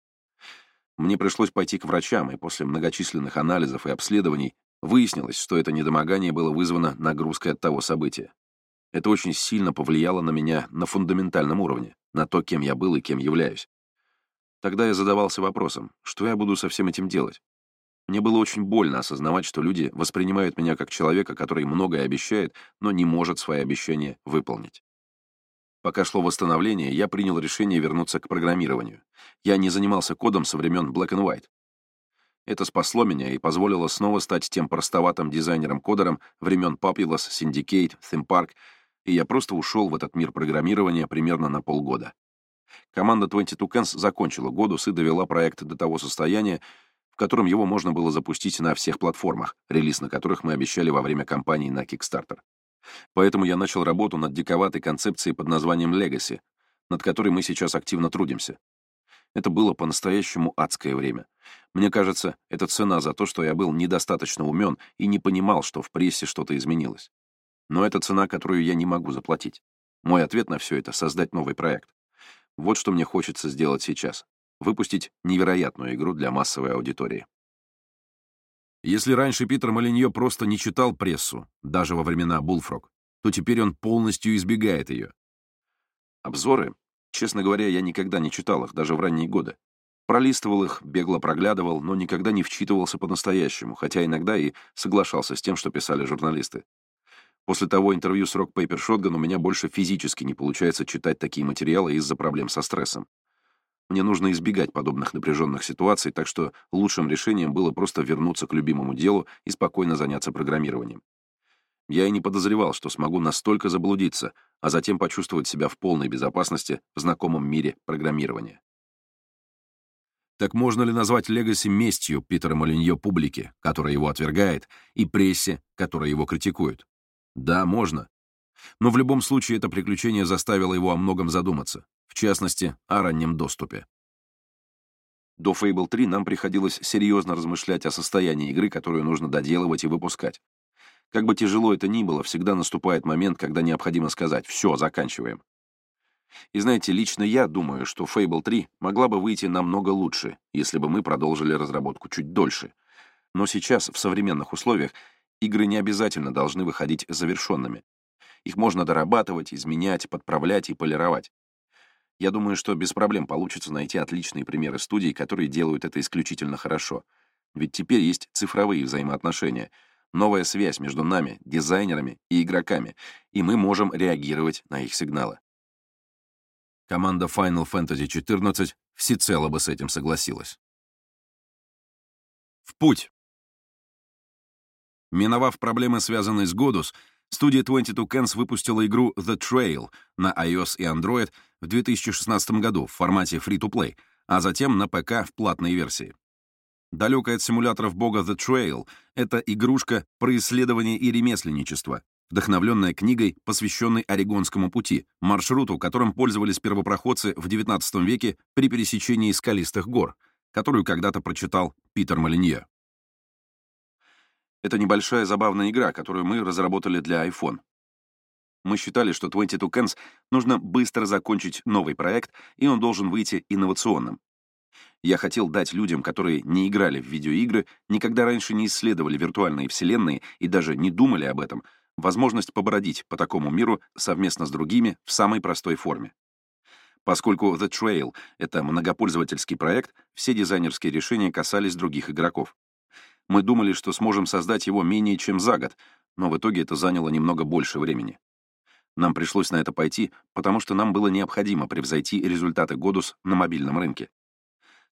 Мне пришлось пойти к врачам, и после многочисленных анализов и обследований Выяснилось, что это недомогание было вызвано нагрузкой от того события. Это очень сильно повлияло на меня на фундаментальном уровне, на то, кем я был и кем являюсь. Тогда я задавался вопросом, что я буду со всем этим делать? Мне было очень больно осознавать, что люди воспринимают меня как человека, который многое обещает, но не может свои обещания выполнить. Пока шло восстановление, я принял решение вернуться к программированию. Я не занимался кодом со времен Black and White. Это спасло меня и позволило снова стать тем простоватым дизайнером-кодером времен Populous, Syndicate, Theme Park, и я просто ушел в этот мир программирования примерно на полгода. Команда 22 Cans закончила Годус и довела проект до того состояния, в котором его можно было запустить на всех платформах, релиз на которых мы обещали во время кампании на Kickstarter. Поэтому я начал работу над диковатой концепцией под названием Legacy, над которой мы сейчас активно трудимся. Это было по-настоящему адское время. Мне кажется, это цена за то, что я был недостаточно умен и не понимал, что в прессе что-то изменилось. Но это цена, которую я не могу заплатить. Мой ответ на все это — создать новый проект. Вот что мне хочется сделать сейчас. Выпустить невероятную игру для массовой аудитории. Если раньше Питер Малиньо просто не читал прессу, даже во времена Bullfrog, то теперь он полностью избегает ее. Обзоры Честно говоря, я никогда не читал их, даже в ранние годы. Пролистывал их, бегло проглядывал, но никогда не вчитывался по-настоящему, хотя иногда и соглашался с тем, что писали журналисты. После того интервью с Rock Paper Shotgun у меня больше физически не получается читать такие материалы из-за проблем со стрессом. Мне нужно избегать подобных напряженных ситуаций, так что лучшим решением было просто вернуться к любимому делу и спокойно заняться программированием. Я и не подозревал, что смогу настолько заблудиться, а затем почувствовать себя в полной безопасности в знакомом мире программирования. Так можно ли назвать Легаси местью Питера Молиньо публике, которая его отвергает, и прессе, которая его критикует? Да, можно. Но в любом случае это приключение заставило его о многом задуматься, в частности, о раннем доступе. До Fable 3 нам приходилось серьезно размышлять о состоянии игры, которую нужно доделывать и выпускать. Как бы тяжело это ни было, всегда наступает момент, когда необходимо сказать «все, заканчиваем». И знаете, лично я думаю, что Fable 3 могла бы выйти намного лучше, если бы мы продолжили разработку чуть дольше. Но сейчас, в современных условиях, игры не обязательно должны выходить завершенными. Их можно дорабатывать, изменять, подправлять и полировать. Я думаю, что без проблем получится найти отличные примеры студий, которые делают это исключительно хорошо. Ведь теперь есть цифровые взаимоотношения — новая связь между нами, дизайнерами и игроками, и мы можем реагировать на их сигналы. Команда Final Fantasy XIV всецело бы с этим согласилась. В путь! Миновав проблемы, связанные с Godus, студия 22 Cans выпустила игру The Trail на iOS и Android в 2016 году в формате Free-to-Play, а затем на ПК в платной версии. Далекая от симуляторов бога The Trail — это игрушка про исследование и ремесленничество, вдохновленная книгой, посвященной Орегонскому пути, маршруту, которым пользовались первопроходцы в XIX веке при пересечении скалистых гор, которую когда-то прочитал Питер Молинье. Это небольшая забавная игра, которую мы разработали для iPhone. Мы считали, что 22 Cans нужно быстро закончить новый проект, и он должен выйти инновационным. Я хотел дать людям, которые не играли в видеоигры, никогда раньше не исследовали виртуальные вселенные и даже не думали об этом, возможность побродить по такому миру совместно с другими в самой простой форме. Поскольку The Trail — это многопользовательский проект, все дизайнерские решения касались других игроков. Мы думали, что сможем создать его менее чем за год, но в итоге это заняло немного больше времени. Нам пришлось на это пойти, потому что нам было необходимо превзойти результаты Godus на мобильном рынке.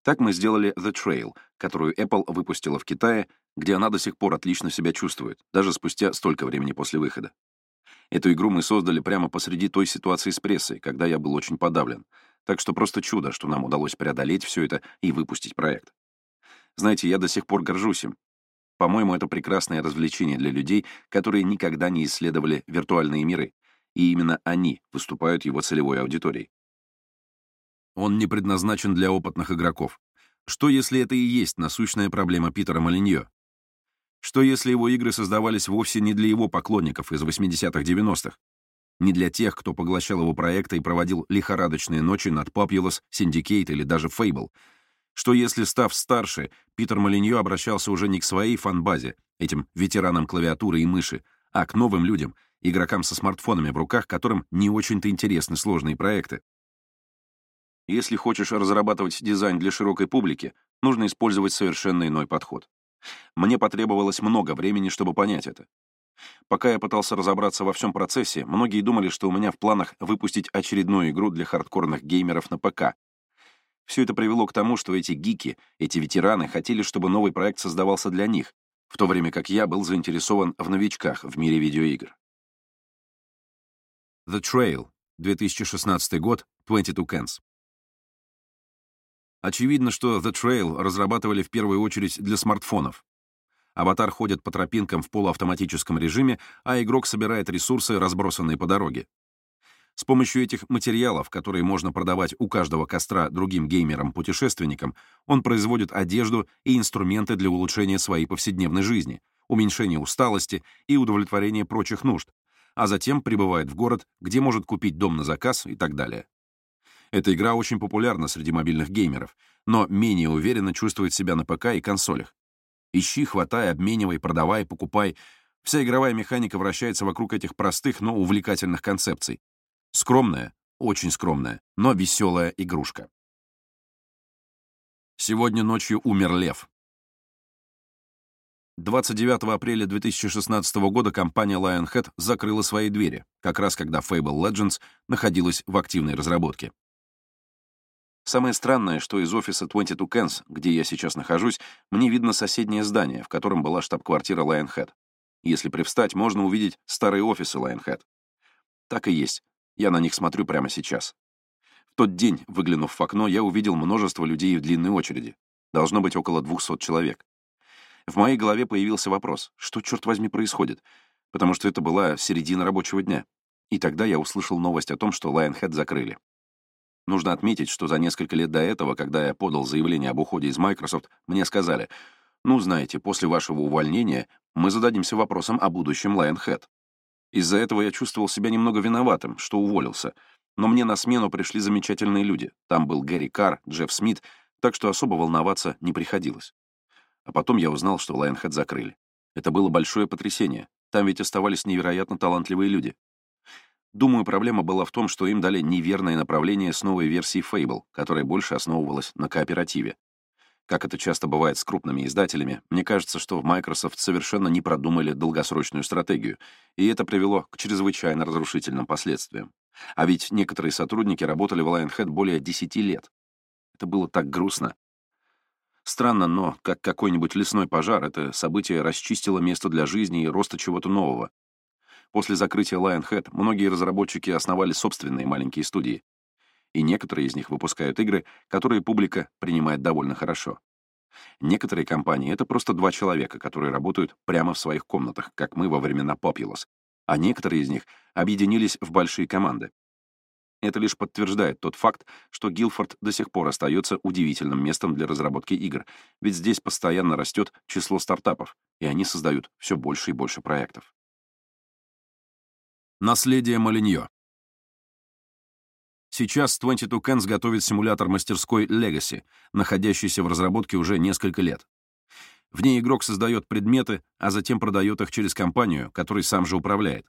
Так мы сделали The Trail, которую Apple выпустила в Китае, где она до сих пор отлично себя чувствует, даже спустя столько времени после выхода. Эту игру мы создали прямо посреди той ситуации с прессой, когда я был очень подавлен. Так что просто чудо, что нам удалось преодолеть все это и выпустить проект. Знаете, я до сих пор горжусь им. По-моему, это прекрасное развлечение для людей, которые никогда не исследовали виртуальные миры, и именно они выступают его целевой аудиторией. Он не предназначен для опытных игроков. Что, если это и есть насущная проблема Питера Молиньо? Что, если его игры создавались вовсе не для его поклонников из 80-х-90-х? Не для тех, кто поглощал его проекты и проводил лихорадочные ночи над Populous, Syndicate или даже Fable? Что, если, став старше, Питер Молиньо обращался уже не к своей фанбазе, этим ветеранам клавиатуры и мыши, а к новым людям, игрокам со смартфонами в руках, которым не очень-то интересны сложные проекты? Если хочешь разрабатывать дизайн для широкой публики, нужно использовать совершенно иной подход. Мне потребовалось много времени, чтобы понять это. Пока я пытался разобраться во всем процессе, многие думали, что у меня в планах выпустить очередную игру для хардкорных геймеров на ПК. Все это привело к тому, что эти гики, эти ветераны хотели, чтобы новый проект создавался для них, в то время как я был заинтересован в новичках в мире видеоигр. The Trail, 2016 год, 22 Cans. Очевидно, что The Trail разрабатывали в первую очередь для смартфонов. Аватар ходит по тропинкам в полуавтоматическом режиме, а игрок собирает ресурсы, разбросанные по дороге. С помощью этих материалов, которые можно продавать у каждого костра другим геймерам-путешественникам, он производит одежду и инструменты для улучшения своей повседневной жизни, уменьшения усталости и удовлетворения прочих нужд, а затем прибывает в город, где может купить дом на заказ и так далее. Эта игра очень популярна среди мобильных геймеров, но менее уверенно чувствует себя на ПК и консолях. Ищи, хватай, обменивай, продавай, покупай. Вся игровая механика вращается вокруг этих простых, но увлекательных концепций. Скромная, очень скромная, но веселая игрушка. Сегодня ночью умер лев. 29 апреля 2016 года компания Lionhead закрыла свои двери, как раз когда Fable Legends находилась в активной разработке. Самое странное, что из офиса 22 Cans, где я сейчас нахожусь, мне видно соседнее здание, в котором была штаб-квартира Lionhead. Если привстать, можно увидеть старые офисы Lionhead. Так и есть. Я на них смотрю прямо сейчас. В тот день, выглянув в окно, я увидел множество людей в длинной очереди. Должно быть около 200 человек. В моей голове появился вопрос, что, черт возьми, происходит? Потому что это была середина рабочего дня. И тогда я услышал новость о том, что Lionhead закрыли. Нужно отметить, что за несколько лет до этого, когда я подал заявление об уходе из Microsoft, мне сказали, ну, знаете, после вашего увольнения мы зададимся вопросом о будущем Lionhead. Из-за этого я чувствовал себя немного виноватым, что уволился. Но мне на смену пришли замечательные люди. Там был Гэри Карр, Джефф Смит, так что особо волноваться не приходилось. А потом я узнал, что Lionhead закрыли. Это было большое потрясение. Там ведь оставались невероятно талантливые люди. Думаю, проблема была в том, что им дали неверное направление с новой версией Fable, которая больше основывалась на кооперативе. Как это часто бывает с крупными издателями, мне кажется, что в Microsoft совершенно не продумали долгосрочную стратегию, и это привело к чрезвычайно разрушительным последствиям. А ведь некоторые сотрудники работали в Lionhead более 10 лет. Это было так грустно. Странно, но, как какой-нибудь лесной пожар, это событие расчистило место для жизни и роста чего-то нового. После закрытия Lionhead многие разработчики основали собственные маленькие студии и некоторые из них выпускают игры, которые публика принимает довольно хорошо. Некоторые компании — это просто два человека, которые работают прямо в своих комнатах, как мы во времена Populous, а некоторые из них объединились в большие команды. Это лишь подтверждает тот факт, что Гилфорд до сих пор остается удивительным местом для разработки игр, ведь здесь постоянно растет число стартапов, и они создают все больше и больше проектов. Наследие Малиньо Сейчас 22 Cans готовит симулятор мастерской Legacy, находящийся в разработке уже несколько лет. В ней игрок создает предметы, а затем продает их через компанию, которой сам же управляет.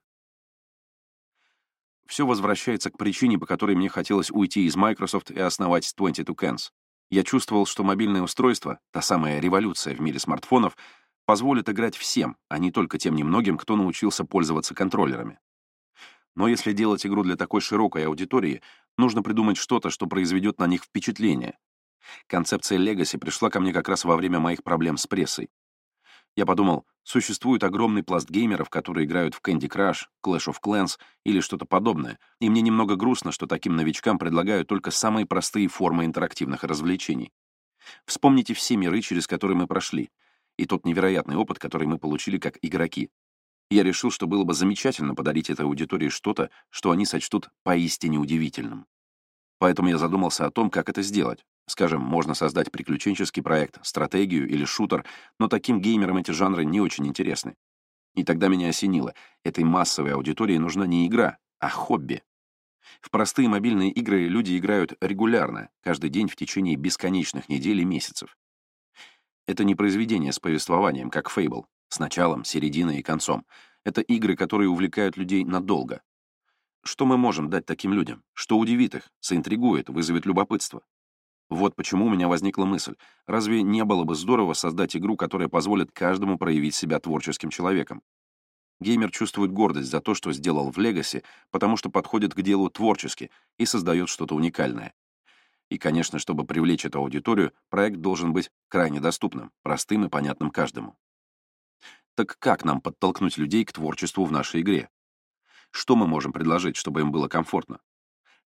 Все возвращается к причине, по которой мне хотелось уйти из Microsoft и основать 22 Cans. Я чувствовал, что мобильное устройство, та самая революция в мире смартфонов, позволит играть всем, а не только тем немногим, кто научился пользоваться контроллерами. Но если делать игру для такой широкой аудитории, нужно придумать что-то, что произведет на них впечатление. Концепция Legacy пришла ко мне как раз во время моих проблем с прессой. Я подумал, существует огромный пласт геймеров, которые играют в Candy Crush, Clash of Clans или что-то подобное, и мне немного грустно, что таким новичкам предлагают только самые простые формы интерактивных развлечений. Вспомните все миры, через которые мы прошли, и тот невероятный опыт, который мы получили как игроки. Я решил, что было бы замечательно подарить этой аудитории что-то, что они сочтут поистине удивительным. Поэтому я задумался о том, как это сделать. Скажем, можно создать приключенческий проект, стратегию или шутер, но таким геймерам эти жанры не очень интересны. И тогда меня осенило. Этой массовой аудитории нужна не игра, а хобби. В простые мобильные игры люди играют регулярно, каждый день в течение бесконечных недель и месяцев. Это не произведение с повествованием, как Fable, с началом, серединой и концом. Это игры, которые увлекают людей надолго. Что мы можем дать таким людям? Что удивит их, заинтригует, вызовет любопытство? Вот почему у меня возникла мысль. Разве не было бы здорово создать игру, которая позволит каждому проявить себя творческим человеком? Геймер чувствует гордость за то, что сделал в Legacy, потому что подходит к делу творчески и создает что-то уникальное. И, конечно, чтобы привлечь эту аудиторию, проект должен быть крайне доступным, простым и понятным каждому. Так как нам подтолкнуть людей к творчеству в нашей игре? Что мы можем предложить, чтобы им было комфортно?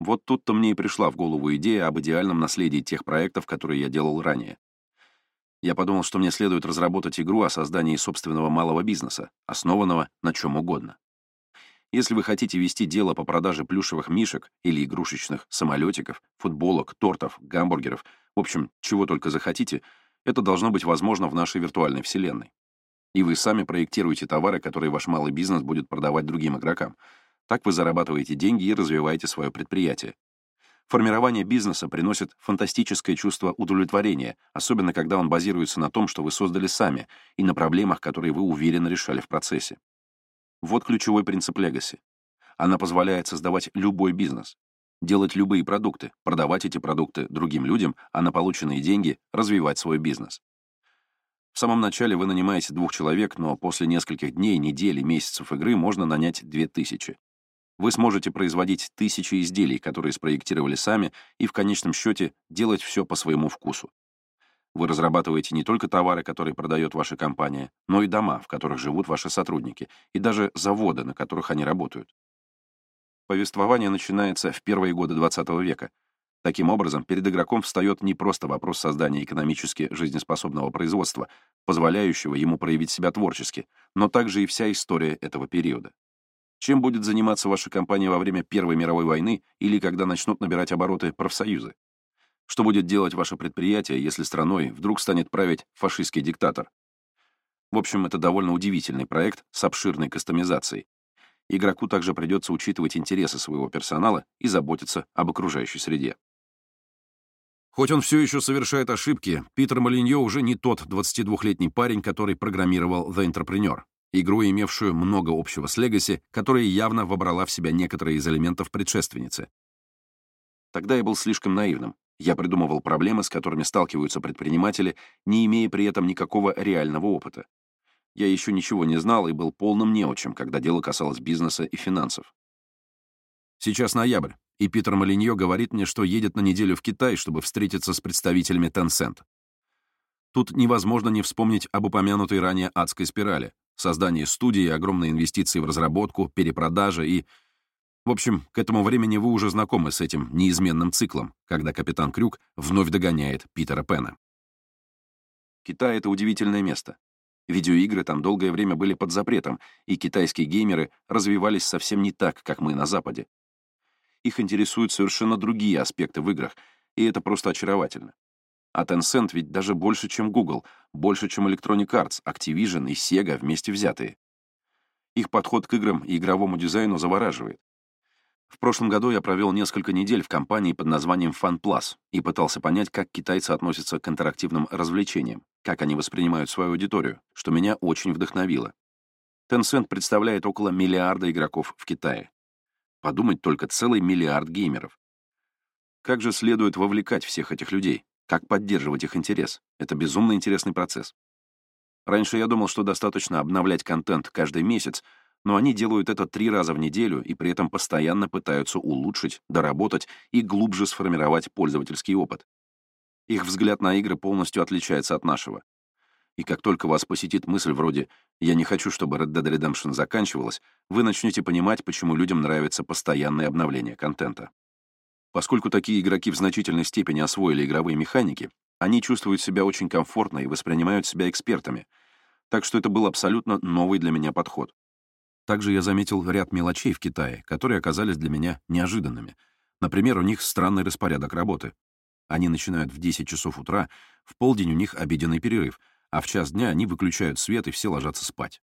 Вот тут-то мне и пришла в голову идея об идеальном наследии тех проектов, которые я делал ранее. Я подумал, что мне следует разработать игру о создании собственного малого бизнеса, основанного на чем угодно. Если вы хотите вести дело по продаже плюшевых мишек или игрушечных самолетиков, футболок, тортов, гамбургеров, в общем, чего только захотите, это должно быть возможно в нашей виртуальной вселенной. И вы сами проектируете товары, которые ваш малый бизнес будет продавать другим игрокам. Так вы зарабатываете деньги и развиваете свое предприятие. Формирование бизнеса приносит фантастическое чувство удовлетворения, особенно когда он базируется на том, что вы создали сами, и на проблемах, которые вы уверенно решали в процессе. Вот ключевой принцип Legacy. Она позволяет создавать любой бизнес, делать любые продукты, продавать эти продукты другим людям, а на полученные деньги развивать свой бизнес. В самом начале вы нанимаете двух человек, но после нескольких дней, недель месяцев игры можно нанять две тысячи. Вы сможете производить тысячи изделий, которые спроектировали сами, и в конечном счете делать все по своему вкусу. Вы разрабатываете не только товары, которые продает ваша компания, но и дома, в которых живут ваши сотрудники, и даже заводы, на которых они работают. Повествование начинается в первые годы XX века, Таким образом, перед игроком встает не просто вопрос создания экономически жизнеспособного производства, позволяющего ему проявить себя творчески, но также и вся история этого периода. Чем будет заниматься ваша компания во время Первой мировой войны или когда начнут набирать обороты профсоюзы? Что будет делать ваше предприятие, если страной вдруг станет править фашистский диктатор? В общем, это довольно удивительный проект с обширной кастомизацией. Игроку также придется учитывать интересы своего персонала и заботиться об окружающей среде. Хоть он все еще совершает ошибки, Питер Малиньо уже не тот 22-летний парень, который программировал The Entrepreneur, игру, имевшую много общего с Legacy, которая явно вобрала в себя некоторые из элементов предшественницы. Тогда я был слишком наивным. Я придумывал проблемы, с которыми сталкиваются предприниматели, не имея при этом никакого реального опыта. Я еще ничего не знал и был полным неучем, когда дело касалось бизнеса и финансов. Сейчас ноябрь, и Питер Малиньо говорит мне, что едет на неделю в Китай, чтобы встретиться с представителями Tencent. Тут невозможно не вспомнить об упомянутой ранее адской спирали, создании студии, огромные инвестиции в разработку, перепродажи и... В общем, к этому времени вы уже знакомы с этим неизменным циклом, когда капитан Крюк вновь догоняет Питера Пена. Китай — это удивительное место. Видеоигры там долгое время были под запретом, и китайские геймеры развивались совсем не так, как мы на Западе. Их интересуют совершенно другие аспекты в играх, и это просто очаровательно. А Tencent ведь даже больше, чем Google, больше, чем Electronic Arts, Activision и Sega вместе взятые. Их подход к играм и игровому дизайну завораживает. В прошлом году я провел несколько недель в компании под названием FunPlus и пытался понять, как китайцы относятся к интерактивным развлечениям, как они воспринимают свою аудиторию, что меня очень вдохновило. Tencent представляет около миллиарда игроков в Китае. Подумать только, целый миллиард геймеров. Как же следует вовлекать всех этих людей? Как поддерживать их интерес? Это безумно интересный процесс. Раньше я думал, что достаточно обновлять контент каждый месяц, но они делают это три раза в неделю и при этом постоянно пытаются улучшить, доработать и глубже сформировать пользовательский опыт. Их взгляд на игры полностью отличается от нашего. И как только вас посетит мысль вроде «я не хочу, чтобы Red Dead Redemption заканчивалась», вы начнете понимать, почему людям нравится постоянное обновление контента. Поскольку такие игроки в значительной степени освоили игровые механики, они чувствуют себя очень комфортно и воспринимают себя экспертами, так что это был абсолютно новый для меня подход. Также я заметил ряд мелочей в Китае, которые оказались для меня неожиданными. Например, у них странный распорядок работы. Они начинают в 10 часов утра, в полдень у них обеденный перерыв, а в час дня они выключают свет и все ложатся спать.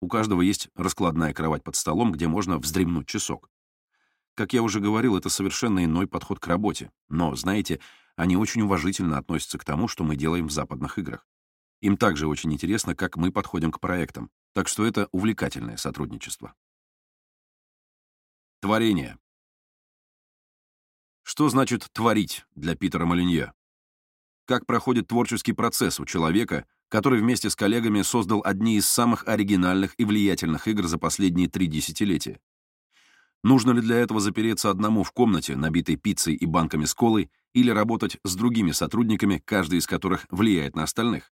У каждого есть раскладная кровать под столом, где можно вздремнуть часок. Как я уже говорил, это совершенно иной подход к работе. Но, знаете, они очень уважительно относятся к тому, что мы делаем в западных играх. Им также очень интересно, как мы подходим к проектам, так что это увлекательное сотрудничество. Творение. Что значит «творить» для Питера Молинье? Как проходит творческий процесс у человека, который вместе с коллегами создал одни из самых оригинальных и влиятельных игр за последние три десятилетия? Нужно ли для этого запереться одному в комнате, набитой пиццей и банками с колой, или работать с другими сотрудниками, каждый из которых влияет на остальных?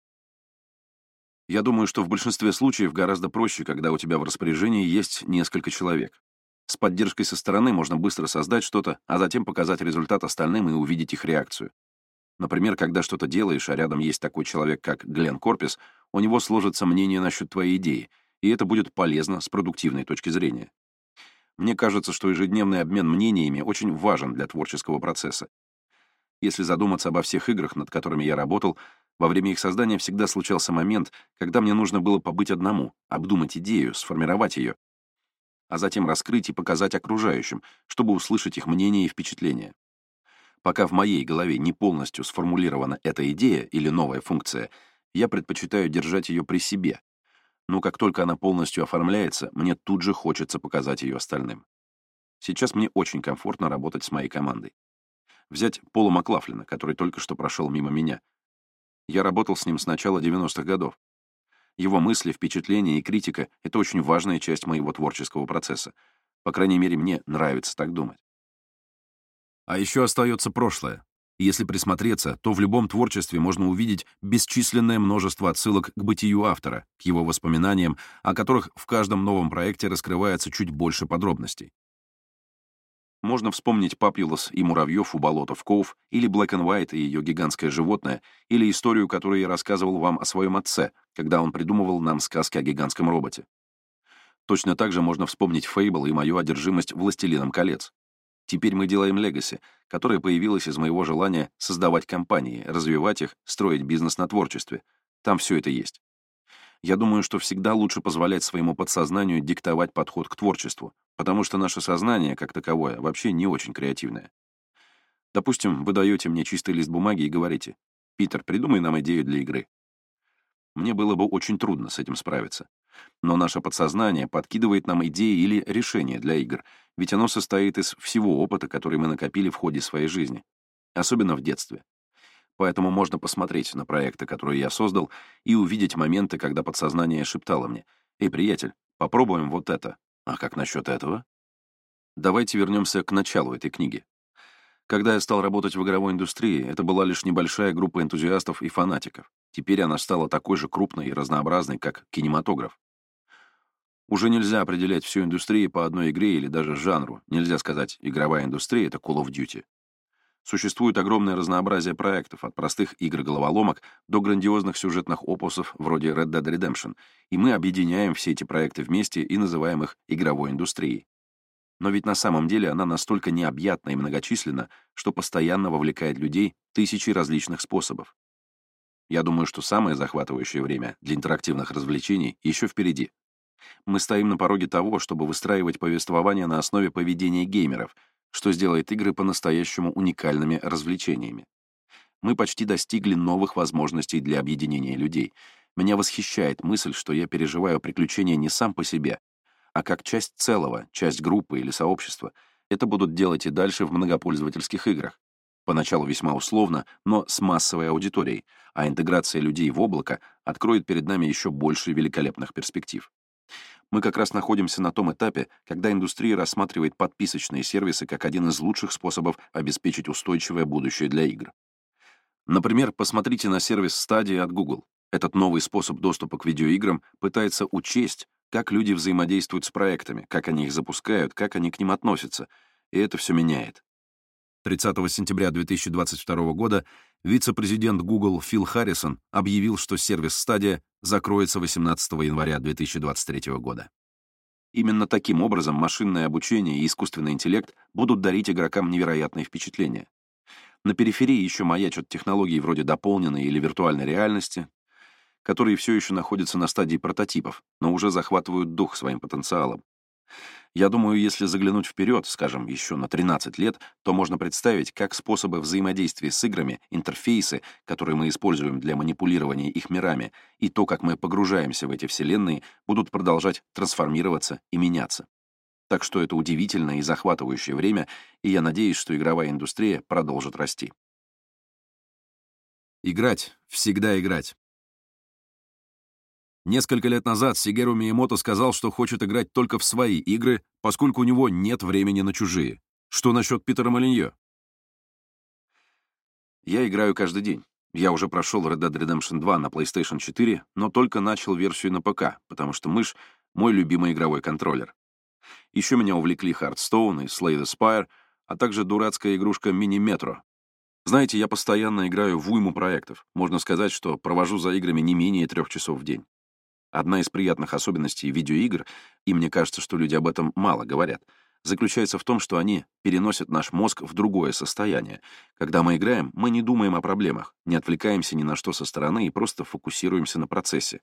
Я думаю, что в большинстве случаев гораздо проще, когда у тебя в распоряжении есть несколько человек. С поддержкой со стороны можно быстро создать что-то, а затем показать результат остальным и увидеть их реакцию. Например, когда что-то делаешь, а рядом есть такой человек, как Глен Корпис, у него сложится мнение насчет твоей идеи, и это будет полезно с продуктивной точки зрения. Мне кажется, что ежедневный обмен мнениями очень важен для творческого процесса. Если задуматься обо всех играх, над которыми я работал, во время их создания всегда случался момент, когда мне нужно было побыть одному, обдумать идею, сформировать ее, а затем раскрыть и показать окружающим, чтобы услышать их мнение и впечатления. Пока в моей голове не полностью сформулирована эта идея или новая функция, я предпочитаю держать ее при себе. Но как только она полностью оформляется, мне тут же хочется показать ее остальным. Сейчас мне очень комфортно работать с моей командой. Взять Пола Маклафлина, который только что прошел мимо меня — я работал с ним с начала 90-х годов. Его мысли, впечатления и критика — это очень важная часть моего творческого процесса. По крайней мере, мне нравится так думать. А еще остается прошлое. Если присмотреться, то в любом творчестве можно увидеть бесчисленное множество отсылок к бытию автора, к его воспоминаниям, о которых в каждом новом проекте раскрывается чуть больше подробностей. Можно вспомнить Папьюлос и муравьев у болотов Коув, или Black and White и ее гигантское животное, или историю, которую я рассказывал вам о своем отце, когда он придумывал нам сказки о гигантском роботе. Точно так же можно вспомнить Фейбл и мою одержимость «Властелином колец». Теперь мы делаем легаси, которое появилось из моего желания создавать компании, развивать их, строить бизнес на творчестве. Там все это есть. Я думаю, что всегда лучше позволять своему подсознанию диктовать подход к творчеству, потому что наше сознание, как таковое, вообще не очень креативное. Допустим, вы даете мне чистый лист бумаги и говорите, «Питер, придумай нам идею для игры». Мне было бы очень трудно с этим справиться. Но наше подсознание подкидывает нам идеи или решения для игр, ведь оно состоит из всего опыта, который мы накопили в ходе своей жизни. особенно в детстве. Поэтому можно посмотреть на проекты, которые я создал, и увидеть моменты, когда подсознание шептало мне «Эй, приятель, попробуем вот это. А как насчет этого?» Давайте вернемся к началу этой книги. Когда я стал работать в игровой индустрии, это была лишь небольшая группа энтузиастов и фанатиков. Теперь она стала такой же крупной и разнообразной, как кинематограф. Уже нельзя определять всю индустрию по одной игре или даже жанру. Нельзя сказать, игровая индустрия — это Call of Duty. Существует огромное разнообразие проектов, от простых игр-головоломок до грандиозных сюжетных опусов вроде Red Dead Redemption, и мы объединяем все эти проекты вместе и называем их игровой индустрией. Но ведь на самом деле она настолько необъятна и многочисленна, что постоянно вовлекает людей тысячи различных способов. Я думаю, что самое захватывающее время для интерактивных развлечений еще впереди. Мы стоим на пороге того, чтобы выстраивать повествование на основе поведения геймеров — что сделает игры по-настоящему уникальными развлечениями. Мы почти достигли новых возможностей для объединения людей. Меня восхищает мысль, что я переживаю приключения не сам по себе, а как часть целого, часть группы или сообщества. Это будут делать и дальше в многопользовательских играх. Поначалу весьма условно, но с массовой аудиторией, а интеграция людей в облако откроет перед нами еще больше великолепных перспектив. Мы как раз находимся на том этапе, когда индустрия рассматривает подписочные сервисы как один из лучших способов обеспечить устойчивое будущее для игр. Например, посмотрите на сервис Stadia от Google. Этот новый способ доступа к видеоиграм пытается учесть, как люди взаимодействуют с проектами, как они их запускают, как они к ним относятся, и это все меняет. 30 сентября 2022 года вице-президент Google Фил Харрисон объявил, что сервис Stadia закроется 18 января 2023 года. Именно таким образом машинное обучение и искусственный интеллект будут дарить игрокам невероятные впечатления. На периферии еще маячат технологии вроде дополненной или виртуальной реальности, которые все еще находятся на стадии прототипов, но уже захватывают дух своим потенциалом. Я думаю, если заглянуть вперед, скажем, еще на 13 лет, то можно представить, как способы взаимодействия с играми, интерфейсы, которые мы используем для манипулирования их мирами, и то, как мы погружаемся в эти вселенные, будут продолжать трансформироваться и меняться. Так что это удивительное и захватывающее время, и я надеюсь, что игровая индустрия продолжит расти. Играть, всегда играть. Несколько лет назад Сигеру Миямото сказал, что хочет играть только в свои игры, поскольку у него нет времени на чужие. Что насчет Питера Молиньо? Я играю каждый день. Я уже прошел Red Dead Redemption 2 на PlayStation 4, но только начал версию на ПК, потому что мышь — мой любимый игровой контроллер. Еще меня увлекли Hearthstone и Slay the Spire, а также дурацкая игрушка Metro. Знаете, я постоянно играю в уйму проектов. Можно сказать, что провожу за играми не менее трех часов в день. Одна из приятных особенностей видеоигр, и мне кажется, что люди об этом мало говорят, заключается в том, что они переносят наш мозг в другое состояние. Когда мы играем, мы не думаем о проблемах, не отвлекаемся ни на что со стороны и просто фокусируемся на процессе.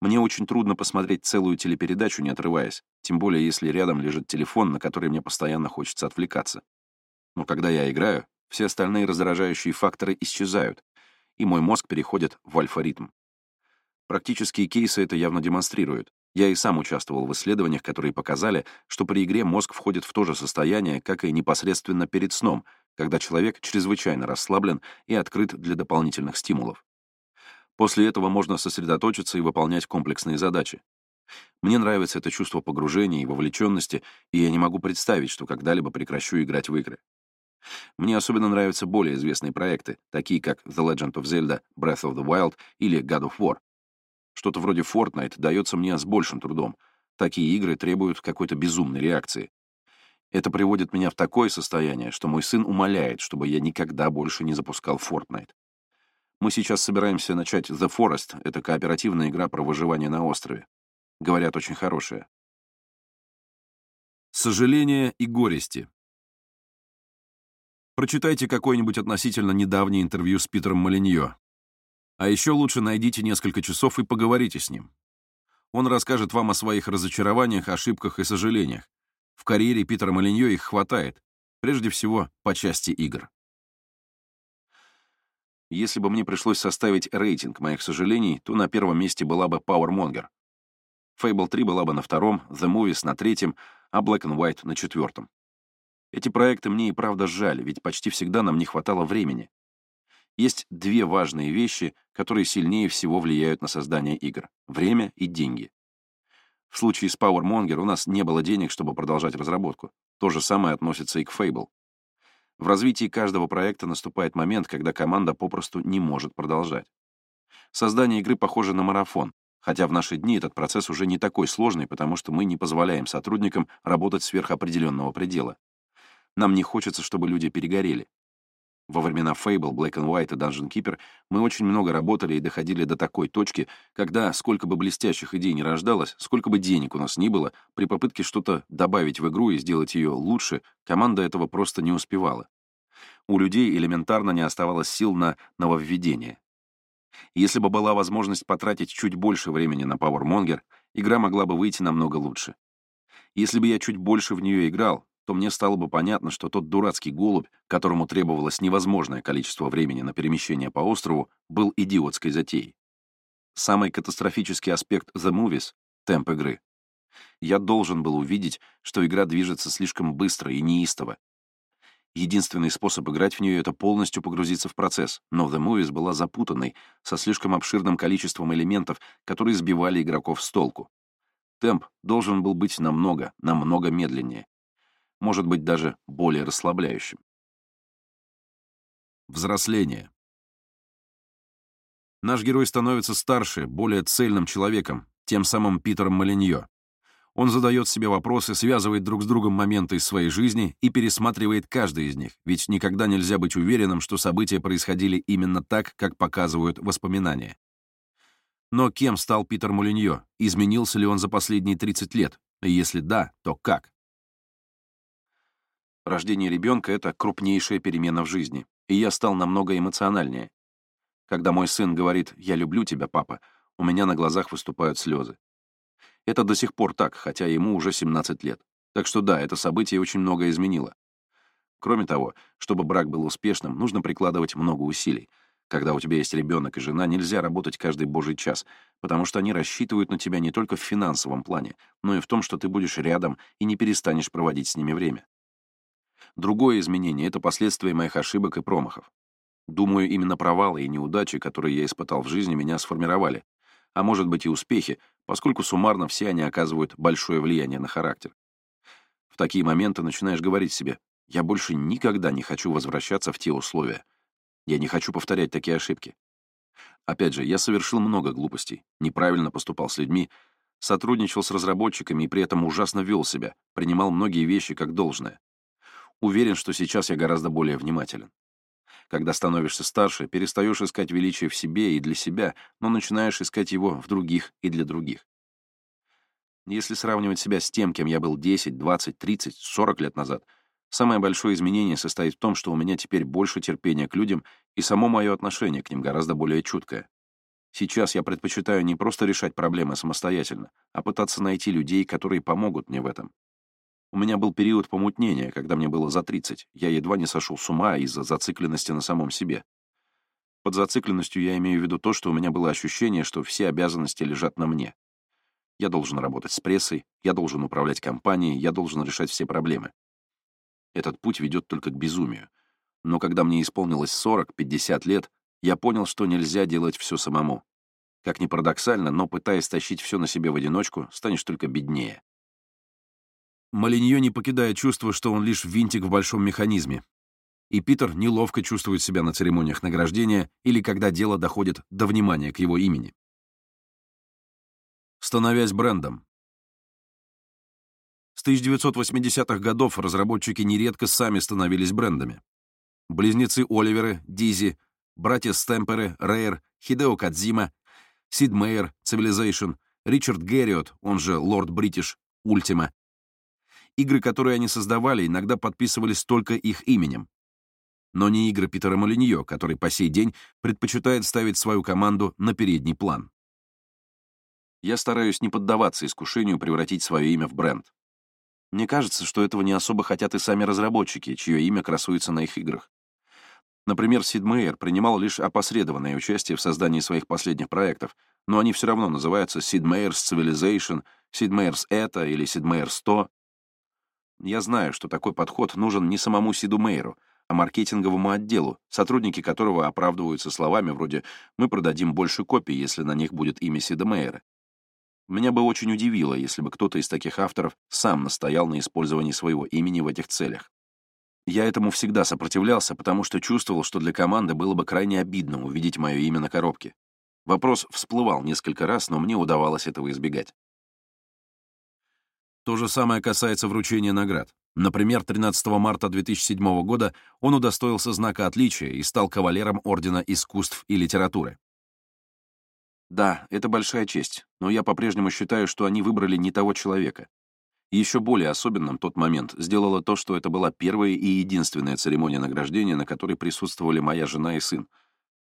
Мне очень трудно посмотреть целую телепередачу, не отрываясь, тем более если рядом лежит телефон, на который мне постоянно хочется отвлекаться. Но когда я играю, все остальные раздражающие факторы исчезают, и мой мозг переходит в альфа-ритм. Практические кейсы это явно демонстрируют. Я и сам участвовал в исследованиях, которые показали, что при игре мозг входит в то же состояние, как и непосредственно перед сном, когда человек чрезвычайно расслаблен и открыт для дополнительных стимулов. После этого можно сосредоточиться и выполнять комплексные задачи. Мне нравится это чувство погружения и вовлеченности, и я не могу представить, что когда-либо прекращу играть в игры. Мне особенно нравятся более известные проекты, такие как The Legend of Zelda, Breath of the Wild или God of War. Что-то вроде Fortnite дается мне с большим трудом. Такие игры требуют какой-то безумной реакции. Это приводит меня в такое состояние, что мой сын умоляет, чтобы я никогда больше не запускал Fortnite. Мы сейчас собираемся начать The Forest. Это кооперативная игра про выживание на острове. Говорят, очень хорошая. Сожаление и горести. Прочитайте какое-нибудь относительно недавнее интервью с Питером Молиньо. А еще лучше найдите несколько часов и поговорите с ним. Он расскажет вам о своих разочарованиях, ошибках и сожалениях. В карьере Питера Молиньо их хватает, прежде всего по части игр. Если бы мне пришлось составить рейтинг моих сожалений, то на первом месте была бы Power Monger. Fable 3 была бы на втором, The Movies на третьем, а Black and White на четвертом. Эти проекты мне и правда жаль, ведь почти всегда нам не хватало времени. Есть две важные вещи, которые сильнее всего влияют на создание игр — время и деньги. В случае с PowerMonger у нас не было денег, чтобы продолжать разработку. То же самое относится и к Fable. В развитии каждого проекта наступает момент, когда команда попросту не может продолжать. Создание игры похоже на марафон, хотя в наши дни этот процесс уже не такой сложный, потому что мы не позволяем сотрудникам работать сверх определенного предела. Нам не хочется, чтобы люди перегорели. Во времена Fable, Black and White и Dungeon Keeper мы очень много работали и доходили до такой точки, когда, сколько бы блестящих идей не рождалось, сколько бы денег у нас ни было, при попытке что-то добавить в игру и сделать ее лучше, команда этого просто не успевала. У людей элементарно не оставалось сил на нововведение. Если бы была возможность потратить чуть больше времени на PowerMonger, игра могла бы выйти намного лучше. Если бы я чуть больше в нее играл, то мне стало бы понятно, что тот дурацкий голубь, которому требовалось невозможное количество времени на перемещение по острову, был идиотской затеей. Самый катастрофический аспект The Movies — темп игры. Я должен был увидеть, что игра движется слишком быстро и неистово. Единственный способ играть в нее — это полностью погрузиться в процесс, но The Movies была запутанной, со слишком обширным количеством элементов, которые сбивали игроков с толку. Темп должен был быть намного, намного медленнее может быть даже более расслабляющим. Взросление. Наш герой становится старше, более цельным человеком, тем самым Питером Малиньо. Он задает себе вопросы, связывает друг с другом моменты из своей жизни и пересматривает каждый из них, ведь никогда нельзя быть уверенным, что события происходили именно так, как показывают воспоминания. Но кем стал Питер Мулиньо? Изменился ли он за последние 30 лет? И если да, то как? Рождение ребенка — это крупнейшая перемена в жизни, и я стал намного эмоциональнее. Когда мой сын говорит «я люблю тебя, папа», у меня на глазах выступают слезы. Это до сих пор так, хотя ему уже 17 лет. Так что да, это событие очень многое изменило. Кроме того, чтобы брак был успешным, нужно прикладывать много усилий. Когда у тебя есть ребенок и жена, нельзя работать каждый божий час, потому что они рассчитывают на тебя не только в финансовом плане, но и в том, что ты будешь рядом и не перестанешь проводить с ними время. Другое изменение — это последствия моих ошибок и промахов. Думаю, именно провалы и неудачи, которые я испытал в жизни, меня сформировали. А может быть и успехи, поскольку суммарно все они оказывают большое влияние на характер. В такие моменты начинаешь говорить себе, я больше никогда не хочу возвращаться в те условия. Я не хочу повторять такие ошибки. Опять же, я совершил много глупостей, неправильно поступал с людьми, сотрудничал с разработчиками и при этом ужасно вел себя, принимал многие вещи как должное. Уверен, что сейчас я гораздо более внимателен. Когда становишься старше, перестаешь искать величие в себе и для себя, но начинаешь искать его в других и для других. Если сравнивать себя с тем, кем я был 10, 20, 30, 40 лет назад, самое большое изменение состоит в том, что у меня теперь больше терпения к людям, и само мое отношение к ним гораздо более чуткое. Сейчас я предпочитаю не просто решать проблемы самостоятельно, а пытаться найти людей, которые помогут мне в этом. У меня был период помутнения, когда мне было за 30. Я едва не сошел с ума из-за зацикленности на самом себе. Под зацикленностью я имею в виду то, что у меня было ощущение, что все обязанности лежат на мне. Я должен работать с прессой, я должен управлять компанией, я должен решать все проблемы. Этот путь ведет только к безумию. Но когда мне исполнилось 40-50 лет, я понял, что нельзя делать все самому. Как ни парадоксально, но пытаясь тащить все на себе в одиночку, станешь только беднее. Малиньо не покидает чувство, что он лишь винтик в большом механизме. И Питер неловко чувствует себя на церемониях награждения или когда дело доходит до внимания к его имени. Становясь брендом. С 1980-х годов разработчики нередко сами становились брендами. Близнецы Оливеры, Дизи, братья Стемперы, Рейер, Хидео Кадзима, Сид Мейер, Civilization, Ричард Герриот, он же Лорд Бритиш, Ультима, Игры, которые они создавали, иногда подписывались только их именем. Но не игры Питера Молиньо, который по сей день предпочитает ставить свою команду на передний план. Я стараюсь не поддаваться искушению превратить свое имя в бренд. Мне кажется, что этого не особо хотят и сами разработчики, чье имя красуется на их играх. Например, Сид Мейер принимал лишь опосредованное участие в создании своих последних проектов, но они все равно называются Sid Meier's Civilization, Sid Meier's это или Sid Meier's 100. Я знаю, что такой подход нужен не самому Сиду Мейеру, а маркетинговому отделу, сотрудники которого оправдываются словами вроде «мы продадим больше копий, если на них будет имя Сида Мейера». Меня бы очень удивило, если бы кто-то из таких авторов сам настоял на использовании своего имени в этих целях. Я этому всегда сопротивлялся, потому что чувствовал, что для команды было бы крайне обидно увидеть мое имя на коробке. Вопрос всплывал несколько раз, но мне удавалось этого избегать. То же самое касается вручения наград. Например, 13 марта 2007 года он удостоился знака отличия и стал кавалером Ордена искусств и литературы. Да, это большая честь, но я по-прежнему считаю, что они выбрали не того человека. Еще более особенным тот момент сделало то, что это была первая и единственная церемония награждения, на которой присутствовали моя жена и сын.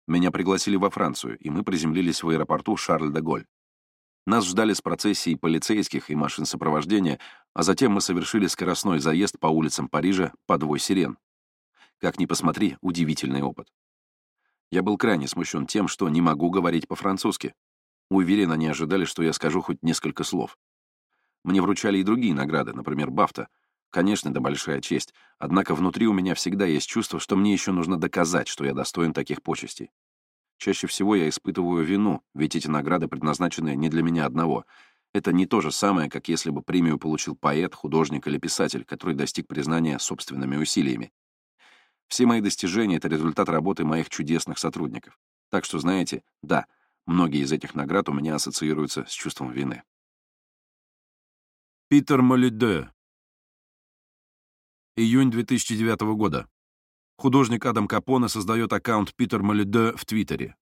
Меня пригласили во Францию, и мы приземлились в аэропорту Шарль-де-Голь. Нас ждали с процессией полицейских и машин сопровождения, а затем мы совершили скоростной заезд по улицам Парижа под вой сирен. Как ни посмотри, удивительный опыт. Я был крайне смущен тем, что не могу говорить по-французски. Уверен, они ожидали, что я скажу хоть несколько слов. Мне вручали и другие награды, например, Бафта. Конечно, это большая честь, однако внутри у меня всегда есть чувство, что мне еще нужно доказать, что я достоин таких почестей. Чаще всего я испытываю вину, ведь эти награды предназначены не для меня одного. Это не то же самое, как если бы премию получил поэт, художник или писатель, который достиг признания собственными усилиями. Все мои достижения — это результат работы моих чудесных сотрудников. Так что, знаете, да, многие из этих наград у меня ассоциируются с чувством вины. Питер Молиде. Июнь 2009 года. Художник Адам Капоне создает аккаунт Питер Молиде в Твиттере.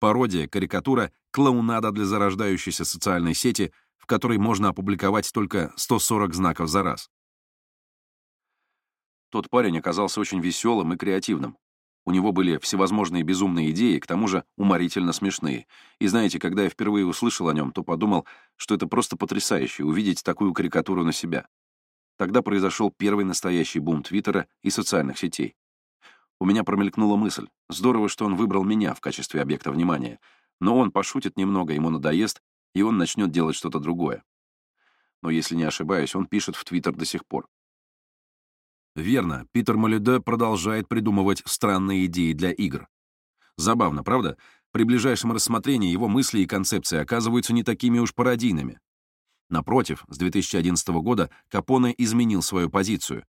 Пародия, карикатура, клоунада для зарождающейся социальной сети, в которой можно опубликовать только 140 знаков за раз. Тот парень оказался очень веселым и креативным. У него были всевозможные безумные идеи, к тому же уморительно смешные. И знаете, когда я впервые услышал о нем, то подумал, что это просто потрясающе — увидеть такую карикатуру на себя. Тогда произошел первый настоящий бум Твиттера и социальных сетей. У меня промелькнула мысль. Здорово, что он выбрал меня в качестве объекта внимания. Но он пошутит немного, ему надоест, и он начнет делать что-то другое. Но если не ошибаюсь, он пишет в Твиттер до сих пор. Верно, Питер Молиде продолжает придумывать странные идеи для игр. Забавно, правда? При ближайшем рассмотрении его мысли и концепции оказываются не такими уж пародийными. Напротив, с 2011 года Капоне изменил свою позицию.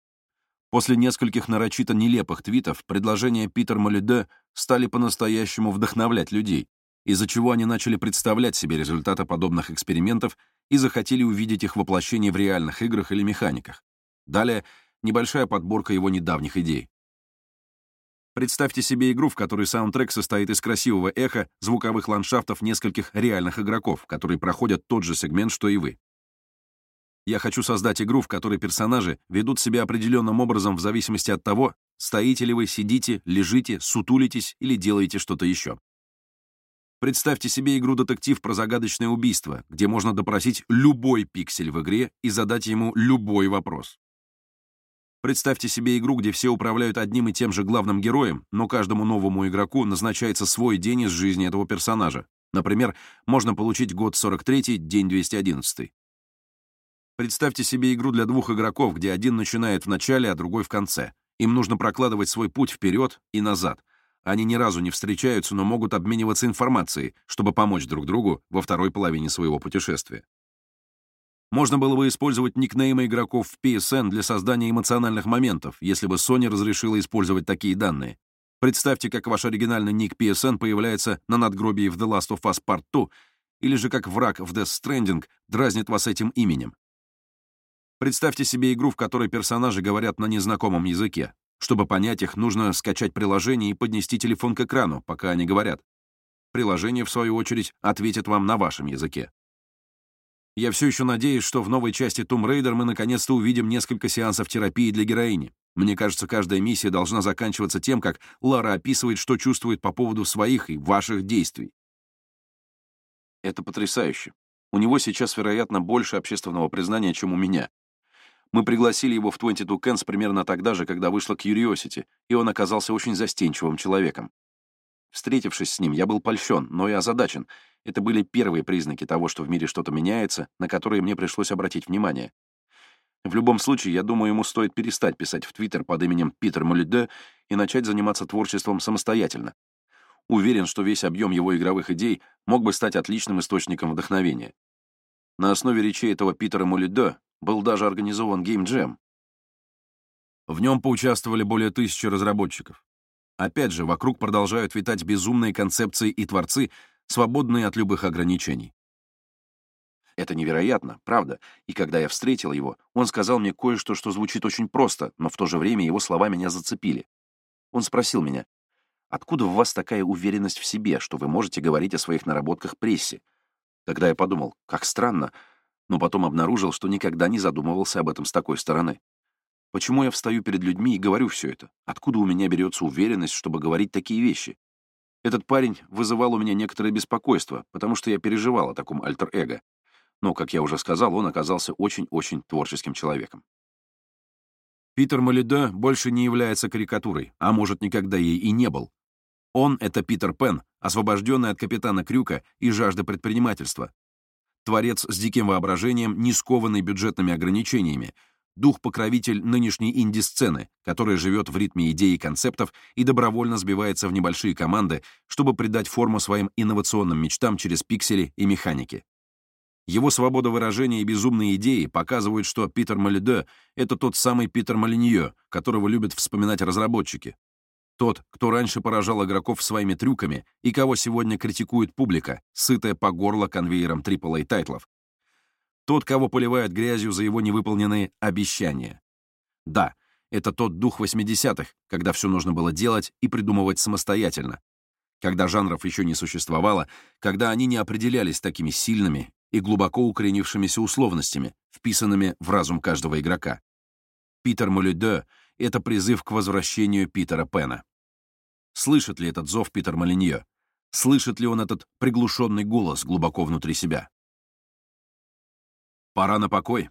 После нескольких нарочито нелепых твитов предложения Питер Молиде стали по-настоящему вдохновлять людей, из-за чего они начали представлять себе результаты подобных экспериментов и захотели увидеть их воплощение в реальных играх или механиках. Далее небольшая подборка его недавних идей. Представьте себе игру, в которой саундтрек состоит из красивого эха, звуковых ландшафтов нескольких реальных игроков, которые проходят тот же сегмент, что и вы. Я хочу создать игру, в которой персонажи ведут себя определенным образом в зависимости от того, стоите ли вы, сидите, лежите, сутулитесь или делаете что-то еще. Представьте себе игру-детектив про загадочное убийство, где можно допросить любой пиксель в игре и задать ему любой вопрос. Представьте себе игру, где все управляют одним и тем же главным героем, но каждому новому игроку назначается свой день из жизни этого персонажа. Например, можно получить год 43, день 211. Представьте себе игру для двух игроков, где один начинает в начале, а другой в конце. Им нужно прокладывать свой путь вперед и назад. Они ни разу не встречаются, но могут обмениваться информацией, чтобы помочь друг другу во второй половине своего путешествия. Можно было бы использовать никнеймы игроков в PSN для создания эмоциональных моментов, если бы Sony разрешила использовать такие данные. Представьте, как ваш оригинальный ник PSN появляется на надгробии в The Last of Us Part 2, или же как враг в Death Stranding дразнит вас этим именем. Представьте себе игру, в которой персонажи говорят на незнакомом языке. Чтобы понять их, нужно скачать приложение и поднести телефон к экрану, пока они говорят. Приложение, в свою очередь, ответит вам на вашем языке. Я все еще надеюсь, что в новой части Tomb Raider мы наконец-то увидим несколько сеансов терапии для героини. Мне кажется, каждая миссия должна заканчиваться тем, как Лара описывает, что чувствует по поводу своих и ваших действий. Это потрясающе. У него сейчас, вероятно, больше общественного признания, чем у меня. Мы пригласили его в 22 Cans примерно тогда же, когда вышла Curiosity, и он оказался очень застенчивым человеком. Встретившись с ним, я был польщен, но и озадачен — это были первые признаки того, что в мире что-то меняется, на которые мне пришлось обратить внимание. В любом случае, я думаю, ему стоит перестать писать в Твиттер под именем Питер Молиде и начать заниматься творчеством самостоятельно. Уверен, что весь объем его игровых идей мог бы стать отличным источником вдохновения. На основе речей этого Питера Молиде был даже организован гейм-джем. В нем поучаствовали более тысячи разработчиков. Опять же, вокруг продолжают витать безумные концепции и творцы, свободные от любых ограничений. Это невероятно, правда, и когда я встретил его, он сказал мне кое-что, что звучит очень просто, но в то же время его слова меня зацепили. Он спросил меня, «Откуда в вас такая уверенность в себе, что вы можете говорить о своих наработках прессе?» Тогда я подумал, как странно, но потом обнаружил, что никогда не задумывался об этом с такой стороны. Почему я встаю перед людьми и говорю все это? Откуда у меня берется уверенность, чтобы говорить такие вещи? Этот парень вызывал у меня некоторое беспокойство, потому что я переживал о таком альтер-эго. Но, как я уже сказал, он оказался очень-очень творческим человеком. Питер Молидо больше не является карикатурой, а может, никогда ей и не был. Он — это Питер Пен, освобожденный от капитана Крюка и жажды предпринимательства. Творец с диким воображением, не скованный бюджетными ограничениями, дух-покровитель нынешней инди-сцены, которая живет в ритме идей и концептов и добровольно сбивается в небольшие команды, чтобы придать форму своим инновационным мечтам через пиксели и механики. Его свобода выражения и безумные идеи показывают, что Питер Молидо — это тот самый Питер Молиньо, которого любят вспоминать разработчики. Тот, кто раньше поражал игроков своими трюками и кого сегодня критикует публика, сытая по горло конвейером AAA-тайтлов. Тот, кого поливают грязью за его невыполненные обещания. Да, это тот дух 80-х, когда все нужно было делать и придумывать самостоятельно. Когда жанров еще не существовало, когда они не определялись такими сильными и глубоко укоренившимися условностями, вписанными в разум каждого игрока. Питер Молюде — это призыв к возвращению Питера Пена. Слышит ли этот зов Питер Малинье? Слышит ли он этот приглушенный голос глубоко внутри себя? Пора на покой.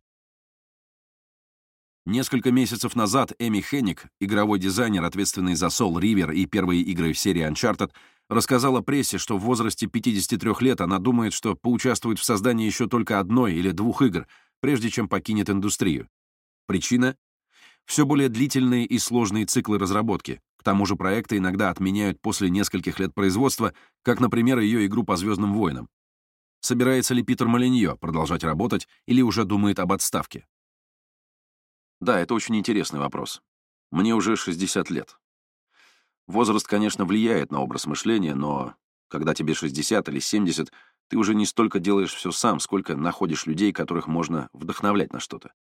Несколько месяцев назад Эми Хенник, игровой дизайнер, ответственный за Soul River и первые игры в серии Uncharted, рассказала прессе, что в возрасте 53 лет она думает, что поучаствует в создании еще только одной или двух игр, прежде чем покинет индустрию. Причина? Все более длительные и сложные циклы разработки. К тому же проекты иногда отменяют после нескольких лет производства, как, например, ее игру по «Звездным войнам». Собирается ли Питер Молиньо продолжать работать или уже думает об отставке? Да, это очень интересный вопрос. Мне уже 60 лет. Возраст, конечно, влияет на образ мышления, но когда тебе 60 или 70, ты уже не столько делаешь все сам, сколько находишь людей, которых можно вдохновлять на что-то.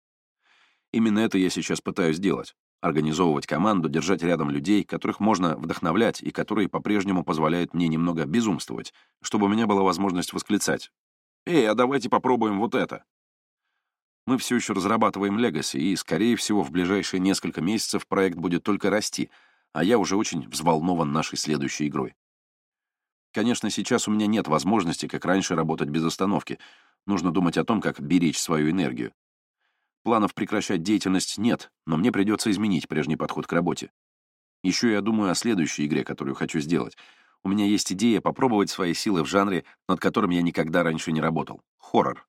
Именно это я сейчас пытаюсь делать. Организовывать команду, держать рядом людей, которых можно вдохновлять и которые по-прежнему позволяют мне немного безумствовать, чтобы у меня была возможность восклицать. «Эй, а давайте попробуем вот это!» Мы все еще разрабатываем Legacy, и, скорее всего, в ближайшие несколько месяцев проект будет только расти, а я уже очень взволнован нашей следующей игрой. Конечно, сейчас у меня нет возможности, как раньше, работать без остановки. Нужно думать о том, как беречь свою энергию. Планов прекращать деятельность нет, но мне придется изменить прежний подход к работе. Еще я думаю о следующей игре, которую хочу сделать. У меня есть идея попробовать свои силы в жанре, над которым я никогда раньше не работал — хоррор.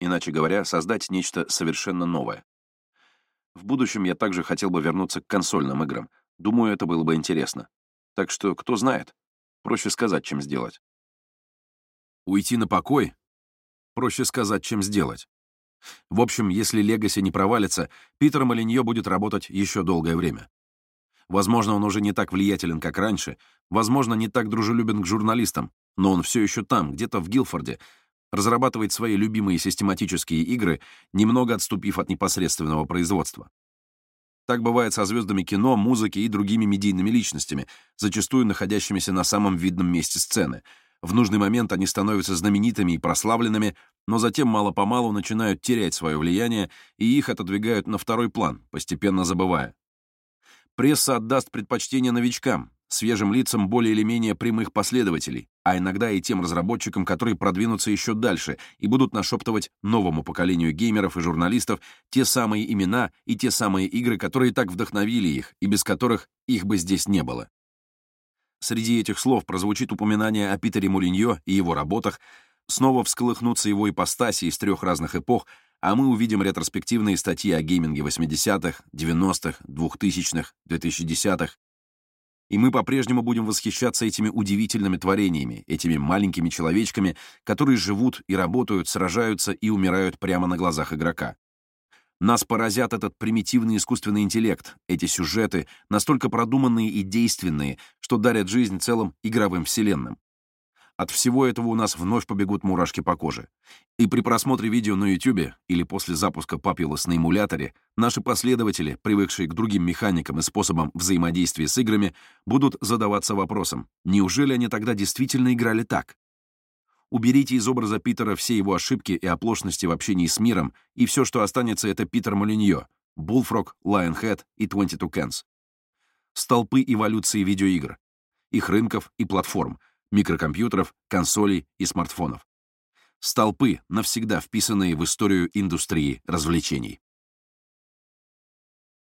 Иначе говоря, создать нечто совершенно новое. В будущем я также хотел бы вернуться к консольным играм. Думаю, это было бы интересно. Так что, кто знает, проще сказать, чем сделать. Уйти на покой? Проще сказать, чем сделать. В общем, если Легаси не провалится, Питер Малиньо будет работать еще долгое время. Возможно, он уже не так влиятелен, как раньше, возможно, не так дружелюбен к журналистам, но он все еще там, где-то в Гилфорде, разрабатывает свои любимые систематические игры, немного отступив от непосредственного производства. Так бывает со звездами кино, музыки и другими медийными личностями, зачастую находящимися на самом видном месте сцены. В нужный момент они становятся знаменитыми и прославленными, но затем мало-помалу начинают терять свое влияние, и их отодвигают на второй план, постепенно забывая. Пресса отдаст предпочтение новичкам, свежим лицам более или менее прямых последователей, а иногда и тем разработчикам, которые продвинутся еще дальше и будут нашептывать новому поколению геймеров и журналистов те самые имена и те самые игры, которые так вдохновили их и без которых их бы здесь не было. Среди этих слов прозвучит упоминание о Питере Мулиньо и его работах, снова всколыхнутся его ипостаси из трех разных эпох, а мы увидим ретроспективные статьи о гейминге 80-х, 90-х, 2000-х, 2010-х. И мы по-прежнему будем восхищаться этими удивительными творениями, этими маленькими человечками, которые живут и работают, сражаются и умирают прямо на глазах игрока. Нас поразят этот примитивный искусственный интеллект, эти сюжеты, настолько продуманные и действенные, что дарят жизнь целым игровым вселенным. От всего этого у нас вновь побегут мурашки по коже. И при просмотре видео на YouTube или после запуска Papillus на эмуляторе наши последователи, привыкшие к другим механикам и способам взаимодействия с играми, будут задаваться вопросом, неужели они тогда действительно играли так? Уберите из образа Питера все его ошибки и оплошности в общении с миром, и все, что останется, это Питер Молиньо, Bullfrog, Lionhead и 22 Cans. Столпы эволюции видеоигр, их рынков и платформ, микрокомпьютеров, консолей и смартфонов. Столпы, навсегда вписанные в историю индустрии развлечений.